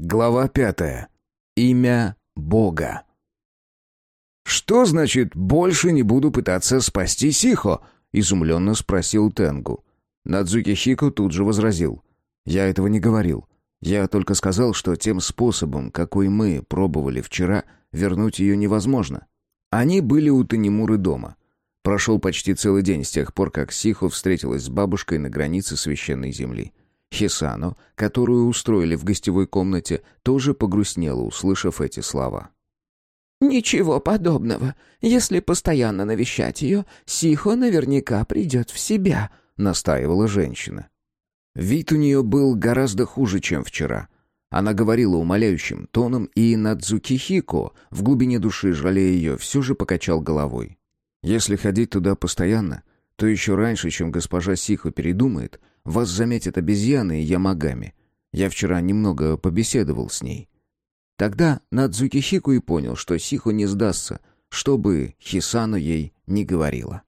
Глава пятая. Имя Бога. «Что значит «больше не буду пытаться спасти Сихо»?» — изумленно спросил Тенгу. Надзуки Хико тут же возразил. «Я этого не говорил. Я только сказал, что тем способом, какой мы пробовали вчера, вернуть ее невозможно». Они были у Танимуры дома. Прошел почти целый день с тех пор, как Сихо встретилась с бабушкой на границе священной земли. Хисано, которую устроили в гостевой комнате, тоже погрустнела, услышав эти слова. «Ничего подобного. Если постоянно навещать ее, Сихо наверняка придет в себя», — настаивала женщина. Вид у нее был гораздо хуже, чем вчера. Она говорила умоляющим тоном, и Надзуки Хико, в глубине души жалея ее, все же покачал головой. «Если ходить туда постоянно, то еще раньше, чем госпожа Сихо передумает, вас заметят обезьяны и ямагами. Я вчера немного побеседовал с ней. Тогда Надзуки Хику и понял, что Сихо не сдастся, что бы Хисану ей не говорила.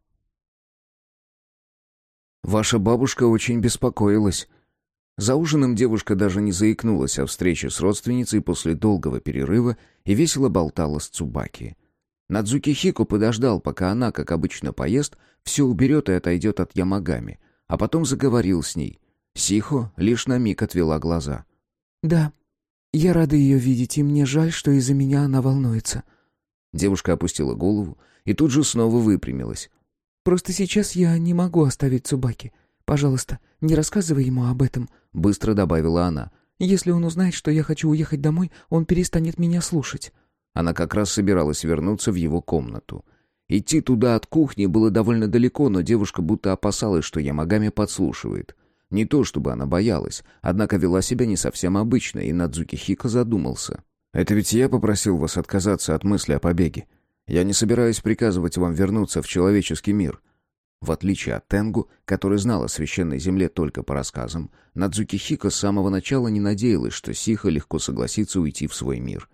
«Ваша бабушка очень беспокоилась». За ужином девушка даже не заикнулась о встрече с родственницей после долгого перерыва и весело болтала с Цубаки. Надзуки Хико подождал, пока она, как обычно, поест, все уберет и отойдет от Ямагами, а потом заговорил с ней. Сихо лишь на миг отвела глаза. «Да, я рада ее видеть, и мне жаль, что из-за меня она волнуется». Девушка опустила голову и тут же снова выпрямилась. «Просто сейчас я не могу оставить Цубаки. Пожалуйста, не рассказывай ему об этом», — быстро добавила она. «Если он узнает, что я хочу уехать домой, он перестанет меня слушать». Она как раз собиралась вернуться в его комнату. Идти туда от кухни было довольно далеко, но девушка будто опасалась, что Ямагами подслушивает. Не то чтобы она боялась, однако вела себя не совсем обычно, и Надзуки Хико задумался. «Это ведь я попросил вас отказаться от мысли о побеге. Я не собираюсь приказывать вам вернуться в человеческий мир». В отличие от Тенгу, который знал о священной земле только по рассказам, Надзуки Хико с самого начала не надеялась, что Сиха легко согласится уйти в свой мир.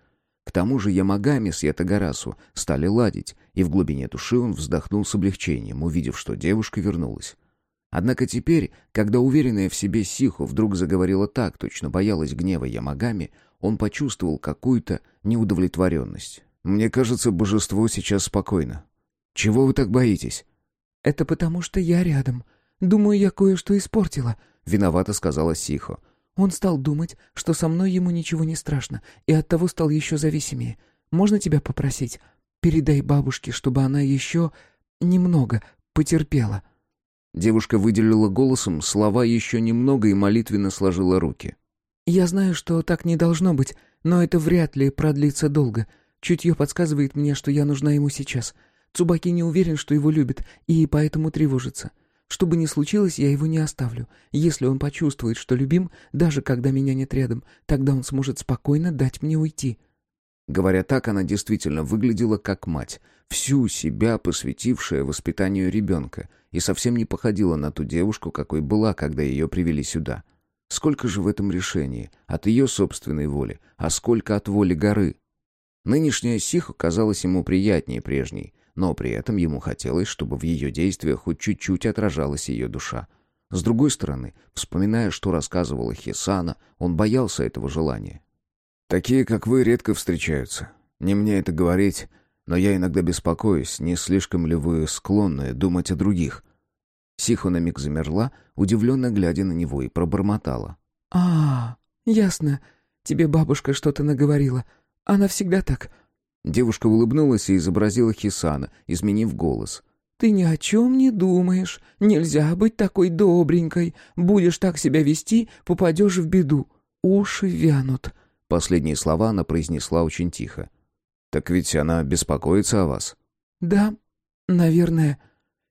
К тому же Ямагами с Ятагарасу стали ладить, и в глубине души он вздохнул с облегчением, увидев, что девушка вернулась. Однако теперь, когда уверенная в себе Сиху вдруг заговорила так, точно боялась гнева Ямагами, он почувствовал какую-то неудовлетворенность. «Мне кажется, божество сейчас спокойно. Чего вы так боитесь?» «Это потому, что я рядом. Думаю, я кое-что испортила», — виновато сказала Сихо. «Он стал думать, что со мной ему ничего не страшно, и оттого стал еще зависимее. Можно тебя попросить? Передай бабушке, чтобы она еще немного потерпела». Девушка выделила голосом слова еще немного и молитвенно сложила руки. «Я знаю, что так не должно быть, но это вряд ли продлится долго. Чутье подсказывает мне, что я нужна ему сейчас. Цубаки не уверен, что его любит, и поэтому тревожится. Что бы ни случилось, я его не оставлю. Если он почувствует, что любим, даже когда меня нет рядом, тогда он сможет спокойно дать мне уйти». Говоря так, она действительно выглядела как мать, всю себя посвятившая воспитанию ребенка, и совсем не походила на ту девушку, какой была, когда ее привели сюда. Сколько же в этом решении от ее собственной воли, а сколько от воли горы? Нынешняя Сиха казалась ему приятнее прежней, но при этом ему хотелось, чтобы в ее действиях хоть чуть-чуть отражалась ее душа. С другой стороны, вспоминая, что рассказывала Хисана, он боялся этого желания. Такие, как вы, редко встречаются. Не мне это говорить, но я иногда беспокоюсь, не слишком ли вы склонны думать о других. Сихо на миг замерла, удивленно глядя на него, и пробормотала. «А, ясно. Тебе бабушка что-то наговорила. Она всегда так». Девушка улыбнулась и изобразила Хисана, изменив голос. «Ты ни о чем не думаешь. Нельзя быть такой добренькой. Будешь так себя вести, попадешь в беду. Уши вянут». Последние слова она произнесла очень тихо. «Так ведь она беспокоится о вас». «Да, наверное».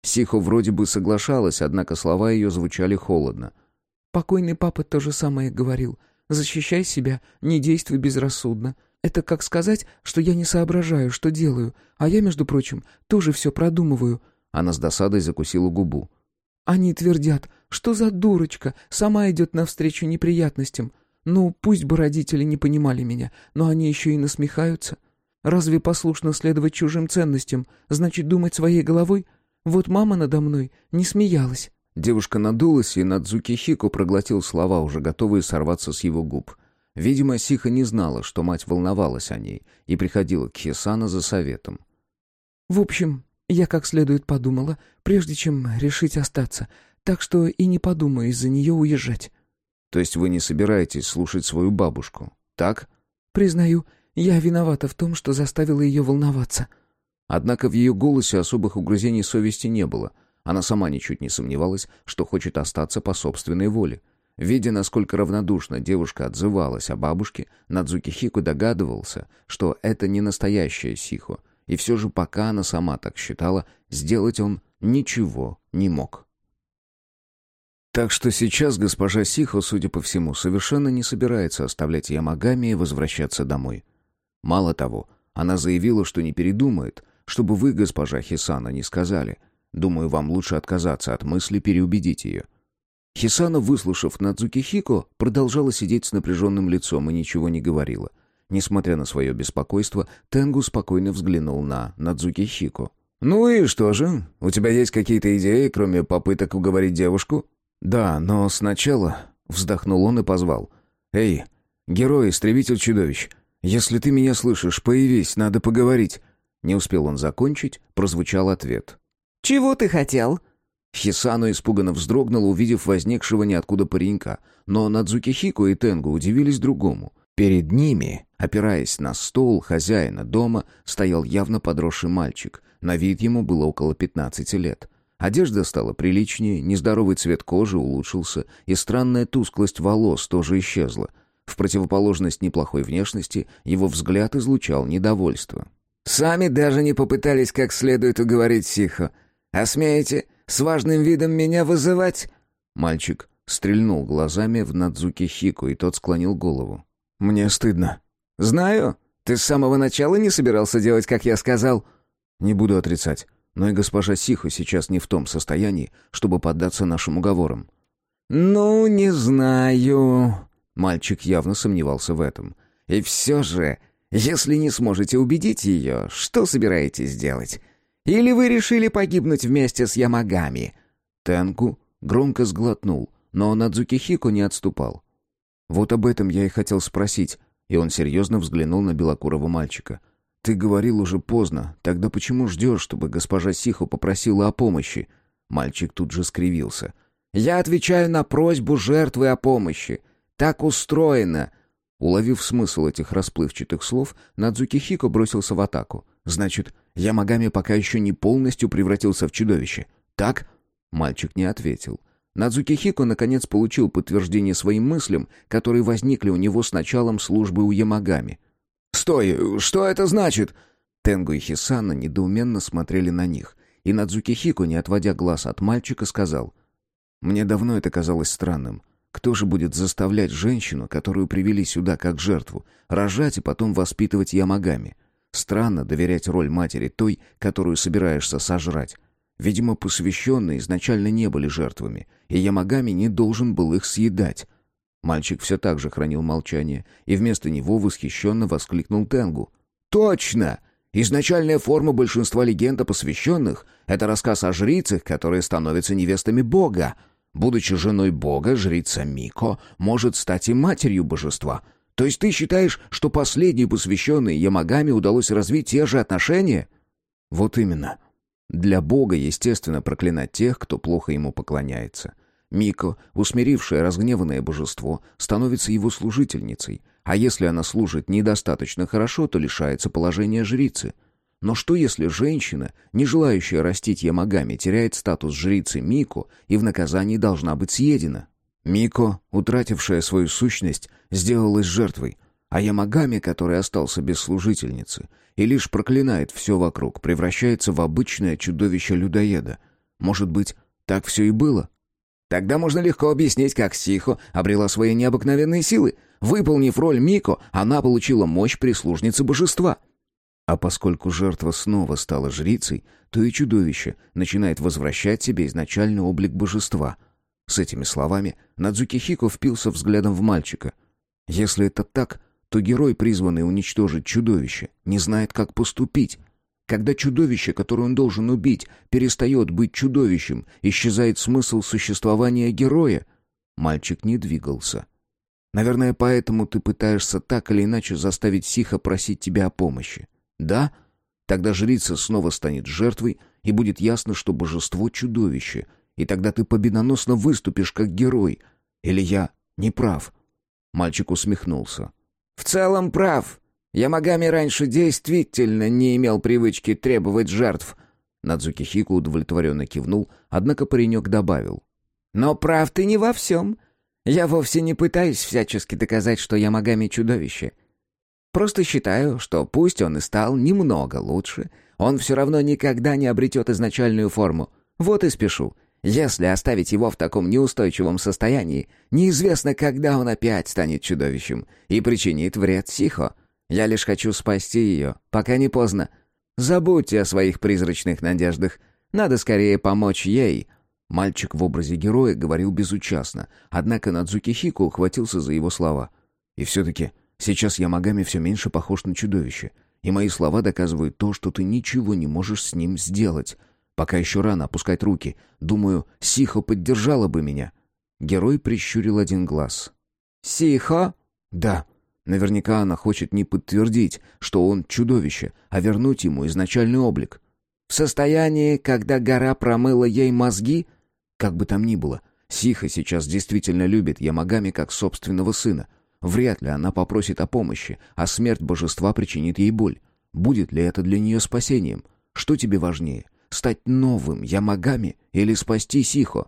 Сихо вроде бы соглашалась, однако слова ее звучали холодно. «Покойный папа то же самое говорил. Защищай себя, не действуй безрассудно. Это как сказать, что я не соображаю, что делаю, а я, между прочим, тоже все продумываю». Она с досадой закусила губу. «Они твердят, что за дурочка, сама идет навстречу неприятностям. Ну, пусть бы родители не понимали меня, но они еще и насмехаются. Разве послушно следовать чужим ценностям, значит думать своей головой? Вот мама надо мной не смеялась». Девушка надулась, и Надзуки Хико проглотил слова, уже готовые сорваться с его губ. Видимо, Сиха не знала, что мать волновалась о ней, и приходила к Хисана за советом. «В общем, я как следует подумала, прежде чем решить остаться, так что и не подумаю из-за нее уезжать». «То есть вы не собираетесь слушать свою бабушку, так?» «Признаю, я виновата в том, что заставила ее волноваться». Однако в ее голосе особых угрызений совести не было. Она сама ничуть не сомневалась, что хочет остаться по собственной воле. Видя, насколько равнодушно девушка отзывалась о бабушке, Надзуки Хико догадывался, что это не настоящая Сихо, и все же пока она сама так считала, сделать он ничего не мог. Так что сейчас госпожа Сихо, судя по всему, совершенно не собирается оставлять Ямагами и возвращаться домой. Мало того, она заявила, что не передумает, чтобы вы, госпожа Хисана, не сказали. Думаю, вам лучше отказаться от мысли переубедить ее. — Хисана, выслушав Надзуки Хико, продолжала сидеть с напряженным лицом и ничего не говорила. Несмотря на свое беспокойство, Тенгу спокойно взглянул на Надзуки Хико. «Ну и что же? У тебя есть какие-то идеи, кроме попыток уговорить девушку?» «Да, но сначала...» — вздохнул он и позвал. «Эй, герой, истребитель чудовищ, если ты меня слышишь, появись, надо поговорить». Не успел он закончить, прозвучал ответ. «Чего ты хотел?» Хисану испуганно вздрогнула, увидев возникшего ниоткуда паренька, но Надзуки Хико и Тенгу удивились другому. Перед ними, опираясь на стол хозяина дома, стоял явно подросший мальчик. На вид ему было около пятнадцати лет. Одежда стала приличнее, нездоровый цвет кожи улучшился, и странная тусклость волос тоже исчезла. В противоположность неплохой внешности, его взгляд излучал недовольство. «Сами даже не попытались как следует уговорить Сихо. А смеете с важным видом меня вызывать?» Мальчик стрельнул глазами в Надзуки Хику, и тот склонил голову. «Мне стыдно». «Знаю. Ты с самого начала не собирался делать, как я сказал?» «Не буду отрицать. Но и госпожа Сиху сейчас не в том состоянии, чтобы поддаться нашим уговорам». «Ну, не знаю...» Мальчик явно сомневался в этом. «И все же, если не сможете убедить ее, что собираетесь делать? Или вы решили погибнуть вместе с Ямагами?» Тенку громко сглотнул, но Надзуки Хико не отступал. «Вот об этом я и хотел спросить», и он серьезно взглянул на белокурого мальчика. «Ты говорил уже поздно, тогда почему ждешь, чтобы госпожа Сихо попросила о помощи?» Мальчик тут же скривился. «Я отвечаю на просьбу жертвы о помощи. Так устроено!» Уловив смысл этих расплывчатых слов, Надзуки Хико бросился в атаку. «Значит, Ямагами пока еще не полностью превратился в чудовище. Так? Мальчик не ответил. Надзуки Хико наконец получил подтверждение своим мыслям, которые возникли у него с началом службы у Ямагами. «Стой! Что это значит?» Тенгу и Хисана недоуменно смотрели на них, и Надзуки Хико, не отводя глаз от мальчика, сказал, «Мне давно это казалось странным. Кто же будет заставлять женщину, которую привели сюда как жертву, рожать и потом воспитывать Ямагами? Странно доверять роль матери той, которую собираешься сожрать. Видимо, посвященные изначально не были жертвами, и Ямагами не должен был их съедать. Мальчик все так же хранил молчание, и вместо него восхищенно воскликнул Тенгу. «Точно! Изначальная форма большинства легенд о посвященных — это рассказ о жрицах, которые становятся невестами Бога. Будучи женой Бога, жрица Мико может стать и матерью божества — то есть ты считаешь, что последней посвященной Ямагами удалось развить те же отношения? Вот именно. Для Бога, естественно, проклинать тех, кто плохо ему поклоняется. Мико, усмирившее разгневанное божество, становится его служительницей, а если она служит недостаточно хорошо, то лишается положения жрицы. Но что если женщина, не желающая растить Ямагами, теряет статус жрицы Мико и в наказании должна быть съедена? Мико, утратившая свою сущность, сделалась жертвой, а Ямагами, который остался без служительницы и лишь проклинает все вокруг, превращается в обычное чудовище-людоеда. Может быть, так все и было? Тогда можно легко объяснить, как Сихо обрела свои необыкновенные силы. Выполнив роль Мико, она получила мощь прислужницы божества. А поскольку жертва снова стала жрицей, то и чудовище начинает возвращать себе изначальный облик божества — с этими словами Надзуки Хико впился взглядом в мальчика. Если это так, то герой, призванный уничтожить чудовище, не знает, как поступить. Когда чудовище, которое он должен убить, перестает быть чудовищем, исчезает смысл существования героя. Мальчик не двигался. Наверное, поэтому ты пытаешься так или иначе заставить Сиха просить тебя о помощи. Да? Тогда жрица снова станет жертвой, и будет ясно, что божество — чудовище, и тогда ты победоносно выступишь как герой. Или я не прав?» Мальчик усмехнулся. «В целом прав. Ямагами раньше действительно не имел привычки требовать жертв». Надзуки Хику удовлетворенно кивнул, однако паренек добавил. «Но прав ты не во всем. Я вовсе не пытаюсь всячески доказать, что Ямагами чудовище. Просто считаю, что пусть он и стал немного лучше, он все равно никогда не обретет изначальную форму. Вот и спешу. Если оставить его в таком неустойчивом состоянии, неизвестно, когда он опять станет чудовищем и причинит вред Сихо. Я лишь хочу спасти ее, пока не поздно. Забудьте о своих призрачных надеждах. Надо скорее помочь ей, Мальчик в образе героя говорил безучастно, однако Надзуки Хико ухватился за его слова. «И все-таки сейчас Ямагами все меньше похож на чудовище, и мои слова доказывают то, что ты ничего не можешь с ним сделать. Пока еще рано опускать руки. Думаю, Сихо поддержала бы меня». Герой прищурил один глаз. «Сихо?» «Да». Наверняка она хочет не подтвердить, что он чудовище, а вернуть ему изначальный облик. «В состоянии, когда гора промыла ей мозги?» Как бы там ни было, Сиха сейчас действительно любит Ямагами как собственного сына. Вряд ли она попросит о помощи, а смерть божества причинит ей боль. Будет ли это для нее спасением? Что тебе важнее, стать новым Ямагами или спасти Сихо?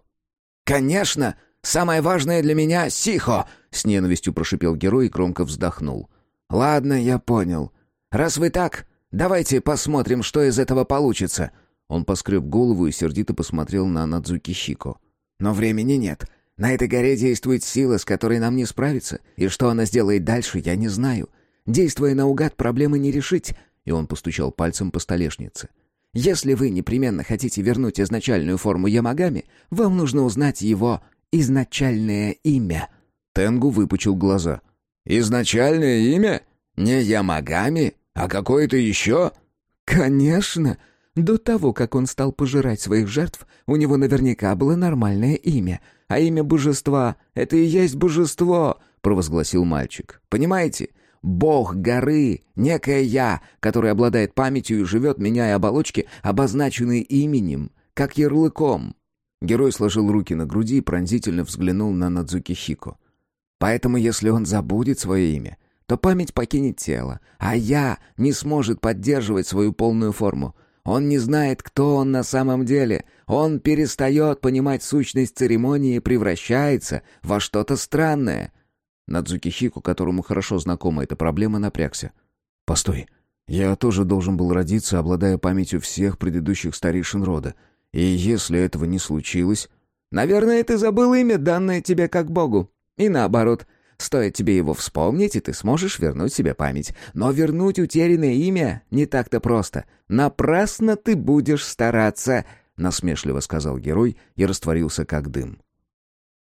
«Конечно! Самое важное для меня — Сихо!» — с ненавистью прошипел герой и громко вздохнул. «Ладно, я понял. Раз вы так, давайте посмотрим, что из этого получится. Он поскреб голову и сердито посмотрел на Надзуки Хико. «Но времени нет. На этой горе действует сила, с которой нам не справиться. И что она сделает дальше, я не знаю. Действуя наугад, проблемы не решить». И он постучал пальцем по столешнице. «Если вы непременно хотите вернуть изначальную форму Ямагами, вам нужно узнать его изначальное имя». Тенгу выпучил глаза. «Изначальное имя? Не Ямагами, а какое-то еще?» «Конечно!» До того, как он стал пожирать своих жертв, у него наверняка было нормальное имя. А имя божества — это и есть божество, — провозгласил мальчик. Понимаете? Бог горы, некое я, который обладает памятью и живет, меняя оболочки, обозначенные именем, как ярлыком. Герой сложил руки на груди и пронзительно взглянул на Надзуки Хико. Поэтому, если он забудет свое имя, то память покинет тело, а я не сможет поддерживать свою полную форму. Он не знает, кто он на самом деле. Он перестает понимать сущность церемонии и превращается во что-то странное. Надзуки Хику, которому хорошо знакома эта проблема, напрягся. «Постой. Я тоже должен был родиться, обладая памятью всех предыдущих старейшин рода. И если этого не случилось...» «Наверное, ты забыл имя, данное тебе как богу. И наоборот, Стоит тебе его вспомнить, и ты сможешь вернуть себе память. Но вернуть утерянное имя не так-то просто. Напрасно ты будешь стараться, — насмешливо сказал герой и растворился как дым.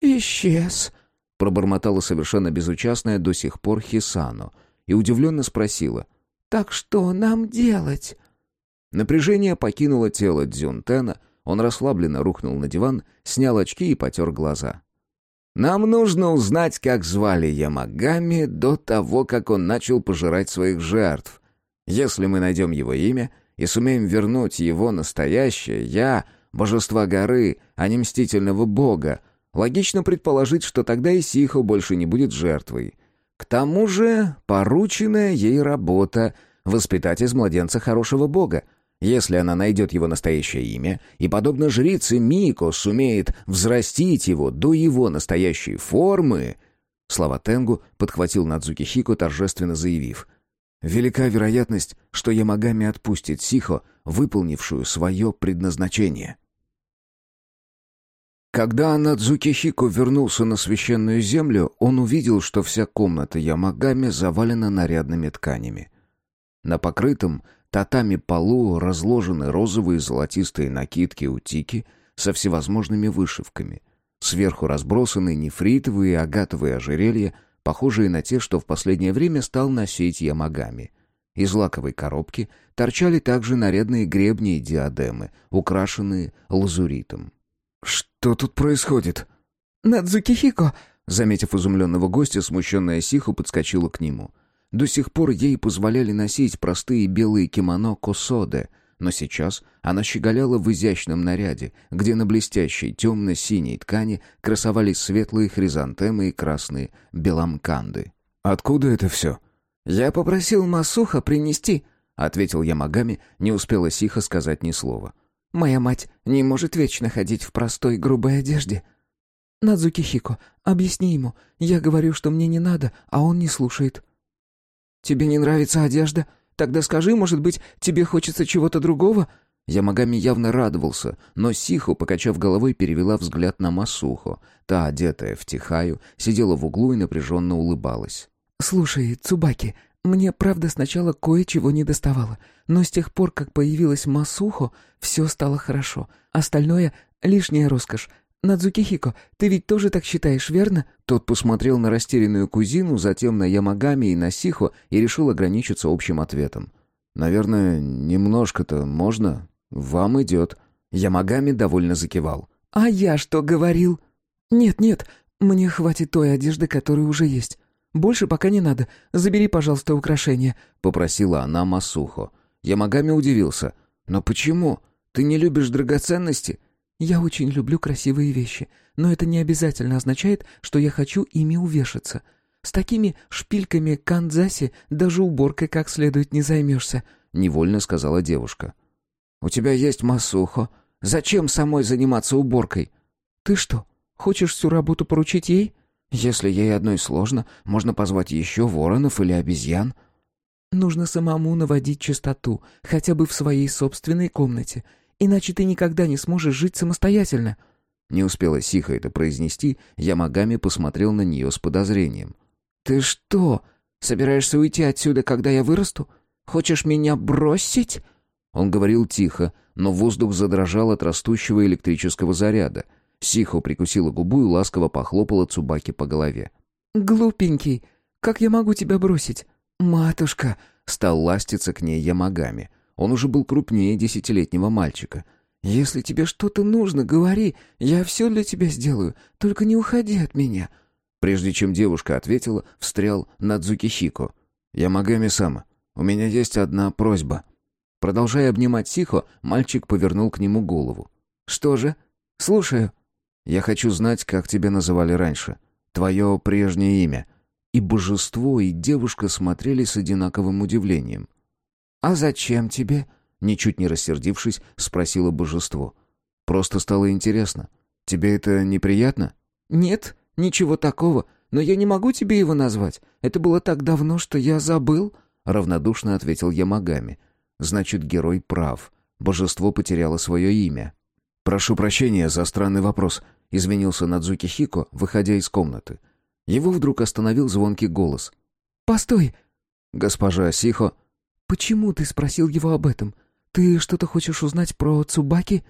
«Исчез», — пробормотала совершенно безучастная до сих пор Хисану и удивленно спросила. «Так что нам делать?» Напряжение покинуло тело Дзюнтена, он расслабленно рухнул на диван, снял очки и потер глаза. Нам нужно узнать, как звали Ямагами до того, как он начал пожирать своих жертв. Если мы найдем его имя и сумеем вернуть его настоящее «я», божества горы, а не мстительного бога, логично предположить, что тогда и Сихо больше не будет жертвой. К тому же порученная ей работа — воспитать из младенца хорошего бога, если она найдет его настоящее имя и, подобно жрице Мико, сумеет взрастить его до его настоящей формы... Слова Тенгу подхватил Надзуки Хико, торжественно заявив. «Велика вероятность, что Ямагами отпустит Сихо, выполнившую свое предназначение». Когда Надзуки Хико вернулся на священную землю, он увидел, что вся комната Ямагами завалена нарядными тканями. На покрытом татами полу разложены розовые и золотистые накидки утики со всевозможными вышивками. Сверху разбросаны нефритовые и агатовые ожерелья, похожие на те, что в последнее время стал носить Ямагами. Из лаковой коробки торчали также нарядные гребни и диадемы, украшенные лазуритом. «Что тут происходит?» «Надзукихико!» Заметив изумленного гостя, смущенная Сиху подскочила к нему. До сих пор ей позволяли носить простые белые кимоно косоде, но сейчас она щеголяла в изящном наряде, где на блестящей темно-синей ткани красовались светлые хризантемы и красные беламканды. «Откуда это все?» «Я попросил Масуха принести», — ответил Ямагами, не успела Сиха сказать ни слова. «Моя мать не может вечно ходить в простой грубой одежде». «Надзуки Хико, объясни ему. Я говорю, что мне не надо, а он не слушает». «Тебе не нравится одежда? Тогда скажи, может быть, тебе хочется чего-то другого?» Ямагами явно радовался, но Сихо, покачав головой, перевела взгляд на Масухо. Та, одетая в тихаю, сидела в углу и напряженно улыбалась. «Слушай, Цубаки, мне, правда, сначала кое-чего не доставало, но с тех пор, как появилась Масухо, все стало хорошо. Остальное — лишняя роскошь. «Надзукихико, ты ведь тоже так считаешь, верно?» Тот посмотрел на растерянную кузину, затем на Ямагами и на Сихо и решил ограничиться общим ответом. «Наверное, немножко-то можно? Вам идет». Ямагами довольно закивал. «А я что говорил?» «Нет-нет, мне хватит той одежды, которая уже есть. Больше пока не надо. Забери, пожалуйста, украшения», — попросила она Масухо. Ямагами удивился. «Но почему? Ты не любишь драгоценности?» Я очень люблю красивые вещи, но это не обязательно означает, что я хочу ими увешаться. С такими шпильками кандзаси даже уборкой как следует не займешься», — невольно сказала девушка. «У тебя есть Масухо. Зачем самой заниматься уборкой?» «Ты что, хочешь всю работу поручить ей?» «Если ей одной сложно, можно позвать еще воронов или обезьян». «Нужно самому наводить чистоту, хотя бы в своей собственной комнате, Иначе ты никогда не сможешь жить самостоятельно». Не успела Сиха это произнести, Ямагами посмотрел на нее с подозрением. «Ты что, собираешься уйти отсюда, когда я вырасту? Хочешь меня бросить?» Он говорил тихо, но воздух задрожал от растущего электрического заряда. Сихо прикусила губу и ласково похлопала Цубаки по голове. «Глупенький, как я могу тебя бросить?» «Матушка!» — стал ластиться к ней Ямагами — он уже был крупнее десятилетнего мальчика. «Если тебе что-то нужно, говори. Я все для тебя сделаю. Только не уходи от меня». Прежде чем девушка ответила, встрял Надзуки Хико. «Ямагами-сама, у меня есть одна просьба». Продолжая обнимать Сихо, мальчик повернул к нему голову. «Что же? Слушаю». «Я хочу знать, как тебя называли раньше. Твое прежнее имя». И божество, и девушка смотрели с одинаковым удивлением. «А зачем тебе?» Ничуть не рассердившись, спросила божество. «Просто стало интересно. Тебе это неприятно?» «Нет, ничего такого. Но я не могу тебе его назвать. Это было так давно, что я забыл», — равнодушно ответил Ямагами. «Значит, герой прав. Божество потеряло свое имя». «Прошу прощения за странный вопрос», — извинился Надзуки Хико, выходя из комнаты. Его вдруг остановил звонкий голос. «Постой!» Госпожа Сихо «Почему ты спросил его об этом? Ты что-то хочешь узнать про Цубаки?»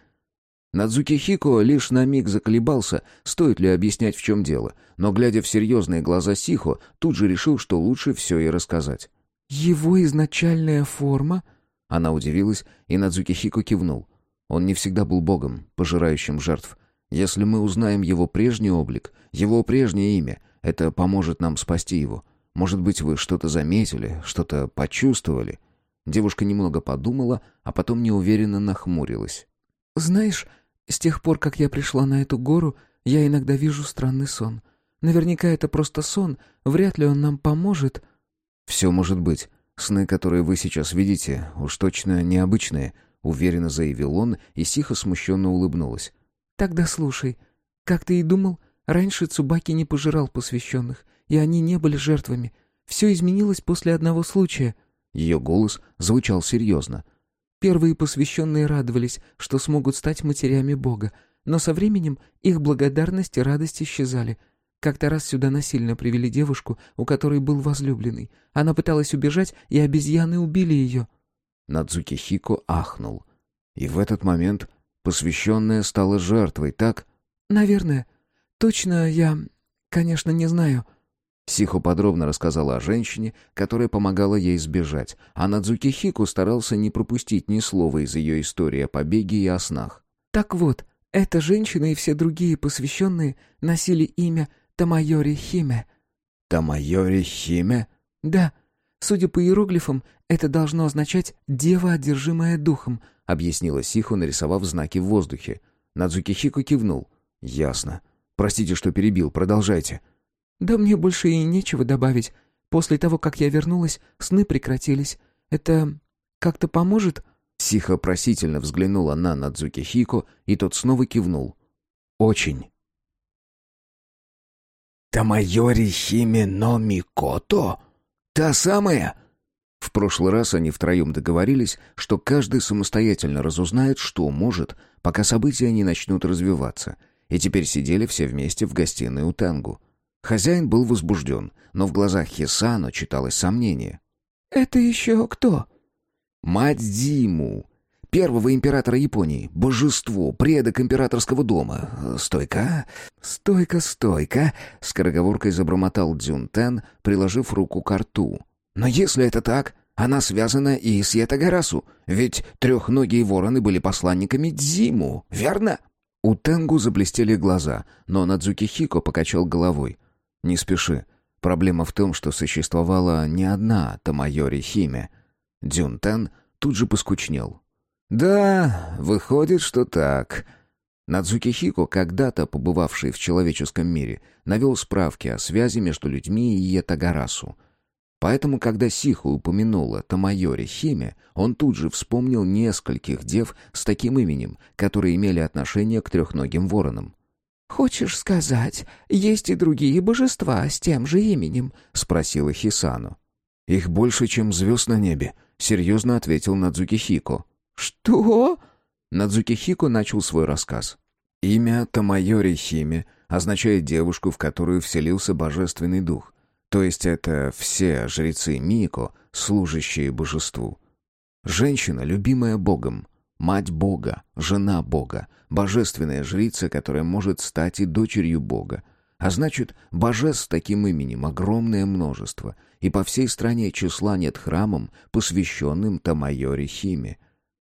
Надзуки Хико лишь на миг заколебался, стоит ли объяснять, в чем дело, но, глядя в серьезные глаза Сихо, тут же решил, что лучше все и рассказать. «Его изначальная форма?» Она удивилась, и Надзуки Хико кивнул. Он не всегда был богом, пожирающим жертв. Если мы узнаем его прежний облик, его прежнее имя, это поможет нам спасти его. Может быть, вы что-то заметили, что-то почувствовали?» Девушка немного подумала, а потом неуверенно нахмурилась. «Знаешь, с тех пор, как я пришла на эту гору, я иногда вижу странный сон. Наверняка это просто сон, вряд ли он нам поможет». «Все может быть. Сны, которые вы сейчас видите, уж точно необычные», — уверенно заявил он, и Сиха смущенно улыбнулась. «Тогда слушай. Как ты и думал, раньше Цубаки не пожирал посвященных, и они не были жертвами. Все изменилось после одного случая». Ее голос звучал серьезно. Первые посвященные радовались, что смогут стать матерями Бога, но со временем их благодарность и радость исчезали. Как-то раз сюда насильно привели девушку, у которой был возлюбленный. Она пыталась убежать, и обезьяны убили ее. Надзуки Хико ахнул. И в этот момент посвященная стала жертвой, так? «Наверное. Точно я, конечно, не знаю». Сихо подробно рассказала о женщине, которая помогала ей сбежать, а Надзуки Хику старался не пропустить ни слова из ее истории о побеге и о снах. «Так вот, эта женщина и все другие посвященные носили имя Тамайори Химе». «Тамайори Химе?» «Да. Судя по иероглифам, это должно означать «дева, одержимая духом», — объяснила Сихо, нарисовав знаки в воздухе. Надзуки Хико кивнул. «Ясно. Простите, что перебил. Продолжайте». «Да мне больше и нечего добавить. После того, как я вернулась, сны прекратились. Это как-то поможет?» Сиха просительно взглянула на Надзуки Хико, и тот снова кивнул. «Очень». «Тамайори Химе но Микото? Та самая?» В прошлый раз они втроем договорились, что каждый самостоятельно разузнает, что может, пока события не начнут развиваться, и теперь сидели все вместе в гостиной у Тангу. Хозяин был возбужден, но в глазах Хисано читалось сомнение. «Это еще кто?» «Мать Диму, первого императора Японии, божество, предок императорского дома. Стойка, стойка, стойка!» — скороговоркой забормотал Дзюнтен, приложив руку к рту. «Но если это так, она связана и с Ятагарасу, ведь трехногие вороны были посланниками Дзиму, верно?» У Тенгу заблестели глаза, но Надзуки Хико покачал головой. «Не спеши. Проблема в том, что существовала не одна Тамайори Химе». Дзюнтен тут же поскучнел. «Да, выходит, что так». Надзуки Хико, когда-то побывавший в человеческом мире, навел справки о связи между людьми и Етагарасу — Поэтому, когда Сиха упомянула Тамайори Химе, он тут же вспомнил нескольких дев с таким именем, которые имели отношение к трехногим воронам. «Хочешь сказать, есть и другие божества с тем же именем?» — спросила Хисану. «Их больше, чем звезд на небе», — серьезно ответил Надзуки Хико. «Что?» Надзуки Хико начал свой рассказ. Имя Тамайори Химе означает девушку, в которую вселился божественный дух. То есть это все жрецы Мико, служащие божеству. Женщина, любимая Богом, мать Бога, жена Бога, божественная жрица, которая может стать и дочерью Бога. А значит, божеств с таким именем огромное множество, и по всей стране числа нет храмом, посвященным Тамайори Химе.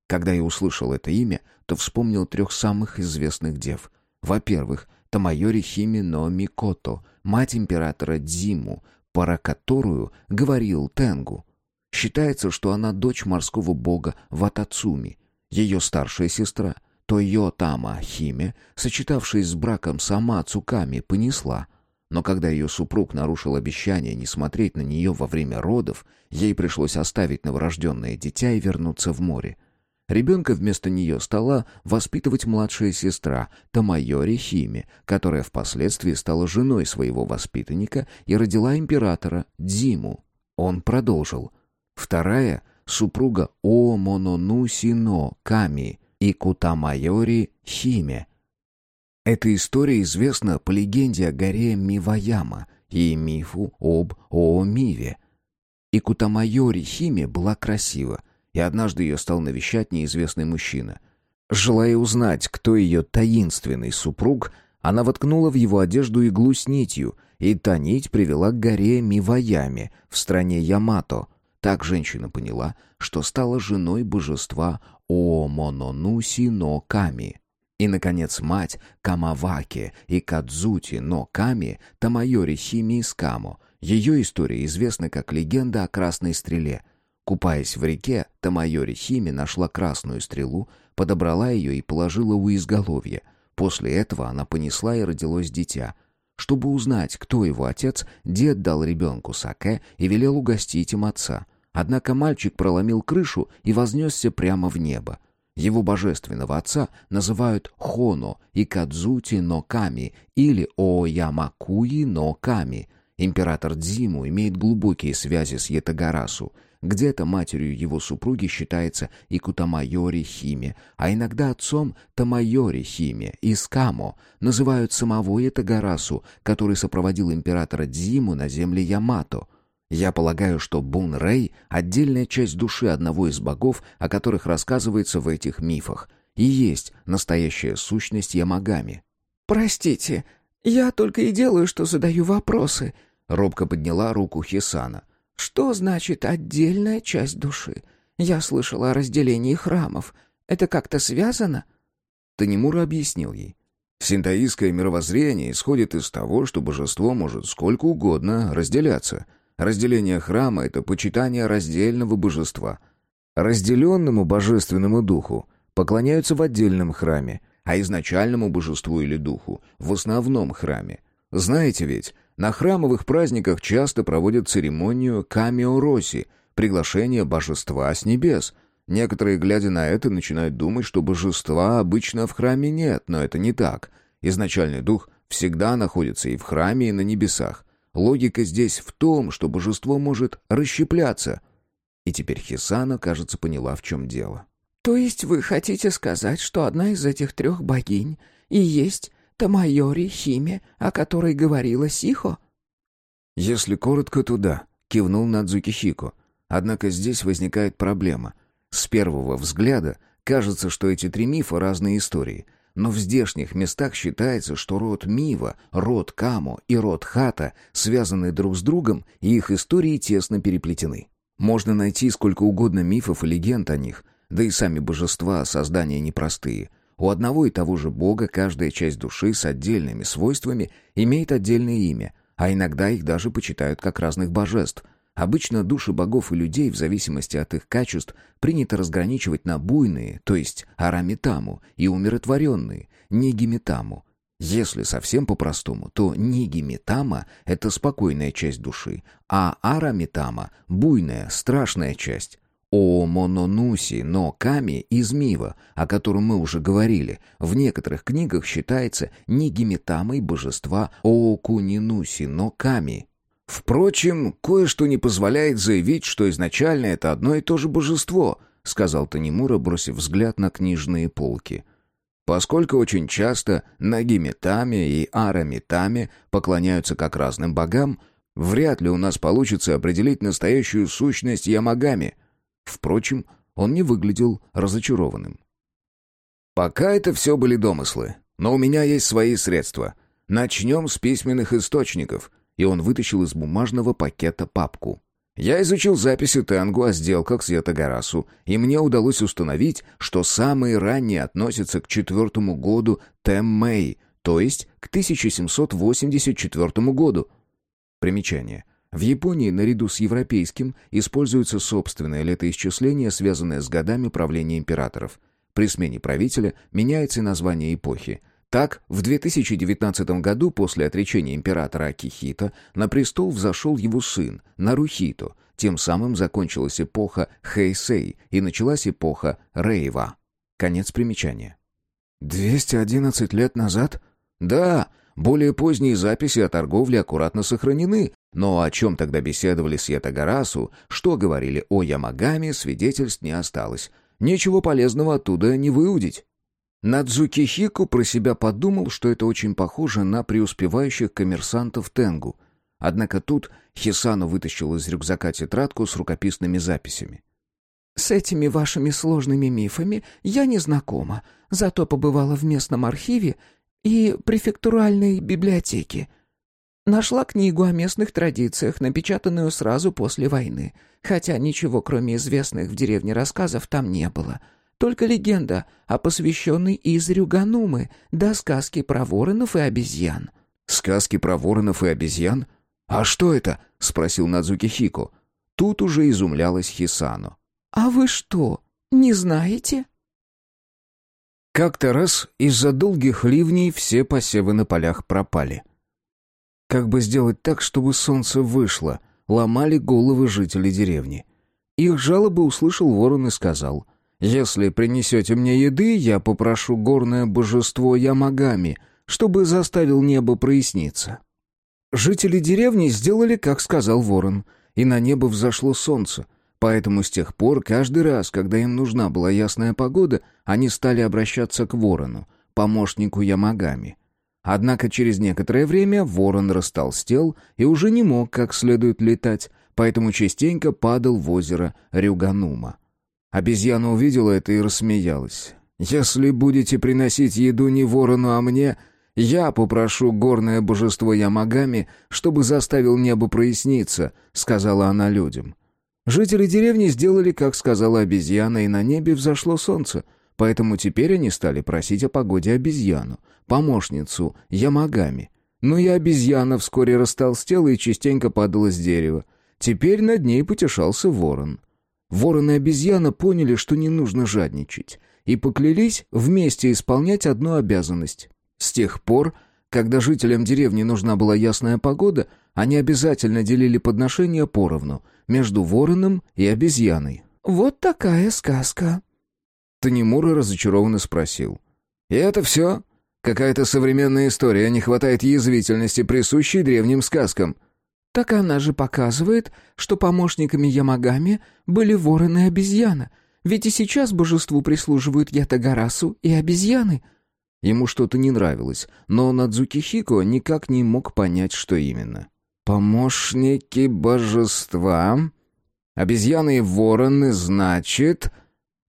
Когда я услышал это имя, то вспомнил трех самых известных дев. Во-первых, Тамайори Химе но Микото, мать императора Дзиму, про которую говорил Тенгу. Считается, что она дочь морского бога Ватацуми, ее старшая сестра, Тойо Тама Химе, сочетавшись с браком сама Цуками, понесла. Но когда ее супруг нарушил обещание не смотреть на нее во время родов, ей пришлось оставить новорожденное дитя и вернуться в море. Ребенка вместо нее стала воспитывать младшая сестра Тамайори Химе, которая впоследствии стала женой своего воспитанника и родила императора Дзиму. Он продолжил. Вторая — супруга О Мононусино Ками и Кутамайори Химе. Эта история известна по легенде о горе Миваяма и мифу об Оомиве. И Кутамайори Химе была красива — и однажды ее стал навещать неизвестный мужчина. Желая узнать, кто ее таинственный супруг, она воткнула в его одежду иглу с нитью, и та нить привела к горе Миваяме в стране Ямато. Так женщина поняла, что стала женой божества Оомононуси но Ками. И, наконец, мать Камаваки и Кадзути но Ками Тамайори Хими из Камо. Ее история известна как легенда о красной стреле — Купаясь в реке, Тамайори Хими нашла красную стрелу, подобрала ее и положила у изголовья. После этого она понесла и родилось дитя. Чтобы узнать, кто его отец, дед дал ребенку саке и велел угостить им отца. Однако мальчик проломил крышу и вознесся прямо в небо. Его божественного отца называют Хоно и Кадзути но Ками или Оямакуи но Ками. Император Дзиму имеет глубокие связи с Ятагарасу — где-то матерью его супруги считается и Кутамайори Химе, а иногда отцом Тамайори Химе из Камо называют самого Ятагарасу, который сопроводил императора Дзиму на земле Ямато. Я полагаю, что Бун Рэй — отдельная часть души одного из богов, о которых рассказывается в этих мифах, и есть настоящая сущность Ямагами. «Простите, я только и делаю, что задаю вопросы», — робко подняла руку Хисана. Что значит отдельная часть души? Я слышала о разделении храмов. Это как-то связано? Танимура объяснил ей. Синтоистское мировоззрение исходит из того, что божество может сколько угодно разделяться. Разделение храма — это почитание раздельного божества. Разделенному божественному духу поклоняются в отдельном храме, а изначальному божеству или духу — в основном храме. Знаете ведь, на храмовых праздниках часто проводят церемонию камио-роси — приглашение божества с небес — Некоторые, глядя на это, начинают думать, что божества обычно в храме нет, но это не так. Изначальный дух всегда находится и в храме, и на небесах. Логика здесь в том, что божество может расщепляться. И теперь Хисана, кажется, поняла, в чем дело. «То есть вы хотите сказать, что одна из этих трех богинь и есть Тамайори Химе, о которой говорила Сихо?» «Если коротко, то да», — кивнул Надзуки Хико. «Однако здесь возникает проблема. С первого взгляда кажется, что эти три мифа разные истории, но в здешних местах считается, что род Мива, род Камо и род Хата связаны друг с другом, и их истории тесно переплетены. Можно найти сколько угодно мифов и легенд о них, да и сами божества создания непростые. У одного и того же бога каждая часть души с отдельными свойствами имеет отдельное имя, а иногда их даже почитают как разных божеств – Обычно души богов и людей, в зависимости от их качеств, принято разграничивать на буйные, то есть арамитаму, и умиротворенные, нигиметаму. Если совсем по-простому, то нигиметама — это спокойная часть души, а арамитама — буйная, страшная часть. О Мононуси но Ками из Мива, о котором мы уже говорили, в некоторых книгах считается нигиметамой божества Оокунинуси но Ками, «Впрочем, кое-что не позволяет заявить, что изначально это одно и то же божество», сказал Танимура, бросив взгляд на книжные полки. «Поскольку очень часто Нагиметами и Арамитами поклоняются как разным богам, вряд ли у нас получится определить настоящую сущность Ямагами». Впрочем, он не выглядел разочарованным. «Пока это все были домыслы, но у меня есть свои средства. Начнем с письменных источников» и он вытащил из бумажного пакета папку. Я изучил записи Тенгу о сделках с Ятагарасу, и мне удалось установить, что самые ранние относятся к четвертому году Тэммэй, то есть к 1784 году. Примечание. В Японии наряду с европейским используется собственное летоисчисление, связанное с годами правления императоров. При смене правителя меняется и название эпохи. Так, в 2019 году, после отречения императора Акихита, на престол взошел его сын, Нарухито. Тем самым закончилась эпоха Хэйсэй и началась эпоха Рейва. Конец примечания. «211 лет назад?» «Да, более поздние записи о торговле аккуратно сохранены, но о чем тогда беседовали с Ятагарасу, что говорили о Ямагаме, свидетельств не осталось. Ничего полезного оттуда не выудить». Надзуки Хику про себя подумал, что это очень похоже на преуспевающих коммерсантов Тенгу. Однако тут Хисану вытащил из рюкзака тетрадку с рукописными записями. «С этими вашими сложными мифами я не знакома, зато побывала в местном архиве и префектуральной библиотеке. Нашла книгу о местных традициях, напечатанную сразу после войны, хотя ничего, кроме известных в деревне рассказов, там не было». Только легенда о посвященной Изрю Ганумы, да сказки про воронов и обезьян». «Сказки про воронов и обезьян? А что это?» — спросил Надзуки Хико. Тут уже изумлялась Хисано. «А вы что, не знаете?» Как-то раз из-за долгих ливней все посевы на полях пропали. Как бы сделать так, чтобы солнце вышло, ломали головы жители деревни. Их жалобы услышал ворон и сказал — если принесете мне еды, я попрошу горное божество Ямагами, чтобы заставил небо проясниться». Жители деревни сделали, как сказал ворон, и на небо взошло солнце. Поэтому с тех пор каждый раз, когда им нужна была ясная погода, они стали обращаться к ворону, помощнику Ямагами. Однако через некоторое время ворон растолстел и уже не мог как следует летать, поэтому частенько падал в озеро Рюганума. Обезьяна увидела это и рассмеялась. «Если будете приносить еду не ворону, а мне, я попрошу горное божество Ямагами, чтобы заставил небо проясниться», — сказала она людям. Жители деревни сделали, как сказала обезьяна, и на небе взошло солнце. Поэтому теперь они стали просить о погоде обезьяну, помощницу Ямагами. Но и обезьяна вскоре растолстела и частенько падала с дерева. Теперь над ней потешался ворон. Ворон и обезьяна поняли, что не нужно жадничать, и поклялись вместе исполнять одну обязанность. С тех пор, когда жителям деревни нужна была ясная погода, они обязательно делили подношения поровну между вороном и обезьяной. «Вот такая сказка», Танимура разочарованно спросил. «И это все? Какая-то современная история, не хватает язвительности, присущей древним сказкам». «Так она же показывает, что помощниками Ямагами были ворон и обезьяна. Ведь и сейчас божеству прислуживают Ятагарасу и обезьяны». Ему что-то не нравилось, но Надзуки Хико никак не мог понять, что именно. «Помощники божества? Обезьяны и вороны, значит...»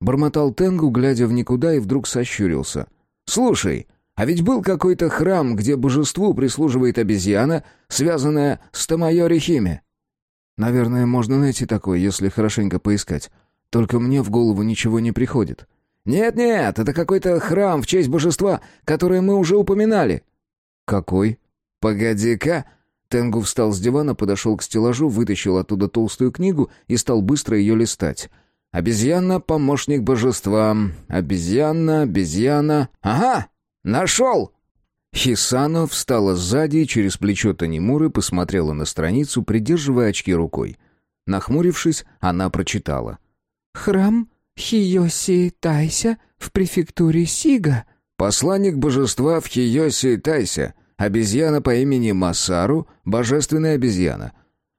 Бормотал Тенгу, глядя в никуда, и вдруг сощурился. «Слушай, а ведь был какой-то храм, где божеству прислуживает обезьяна, связанная с Тамайори Химе». «Наверное, можно найти такой, если хорошенько поискать. Только мне в голову ничего не приходит». «Нет-нет, это какой-то храм в честь божества, которое мы уже упоминали». «Какой?» «Погоди-ка». Тенгу встал с дивана, подошел к стеллажу, вытащил оттуда толстую книгу и стал быстро ее листать. Обезьяна — помощник божества. Обезьяна, обезьяна... Ага! Нашел!» Хисано встала сзади и через плечо Танимуры посмотрела на страницу, придерживая очки рукой. Нахмурившись, она прочитала. «Храм Хиоси Тайся в префектуре Сига». «Посланник божества в Хиоси Тайся. Обезьяна по имени Масару, божественная обезьяна.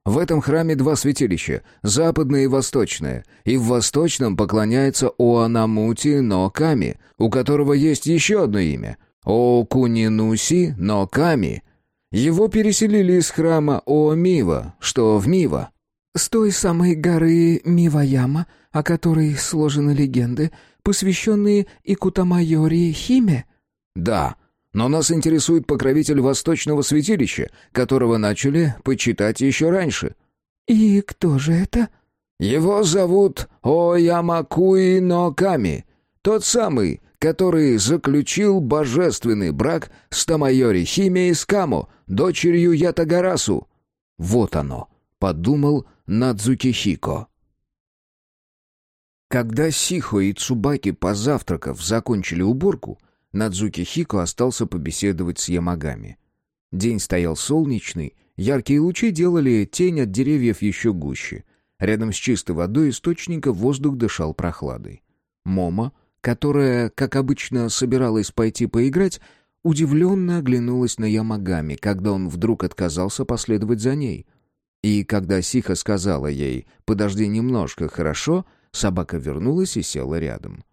В этом храме два святилища, западное и восточное, и в восточном поклоняется Оанамути но Ками, у которого есть еще одно имя – Окунинуси но Ками. Его переселили из храма Оомива, что в Мива. «С той самой горы Миваяма, о которой сложены легенды, посвященные Икутамайори Химе?» «Да, но нас интересует покровитель Восточного святилища, которого начали почитать еще раньше». «И кто же это?» «Его зовут Оямакуи Ноками, тот самый, который заключил божественный брак с Тамайори Химе из Камо, дочерью Ятагарасу». «Вот оно», — подумал Надзуки Хико. Когда Сихо и Цубаки, позавтракав, закончили уборку, Надзуки Хико остался побеседовать с Ямагами. День стоял солнечный, яркие лучи делали тень от деревьев еще гуще. Рядом с чистой водой источника воздух дышал прохладой. Мома, которая, как обычно, собиралась пойти поиграть, удивленно оглянулась на Ямагами, когда он вдруг отказался последовать за ней. И когда Сиха сказала ей «подожди немножко, хорошо?», собака вернулась и села рядом.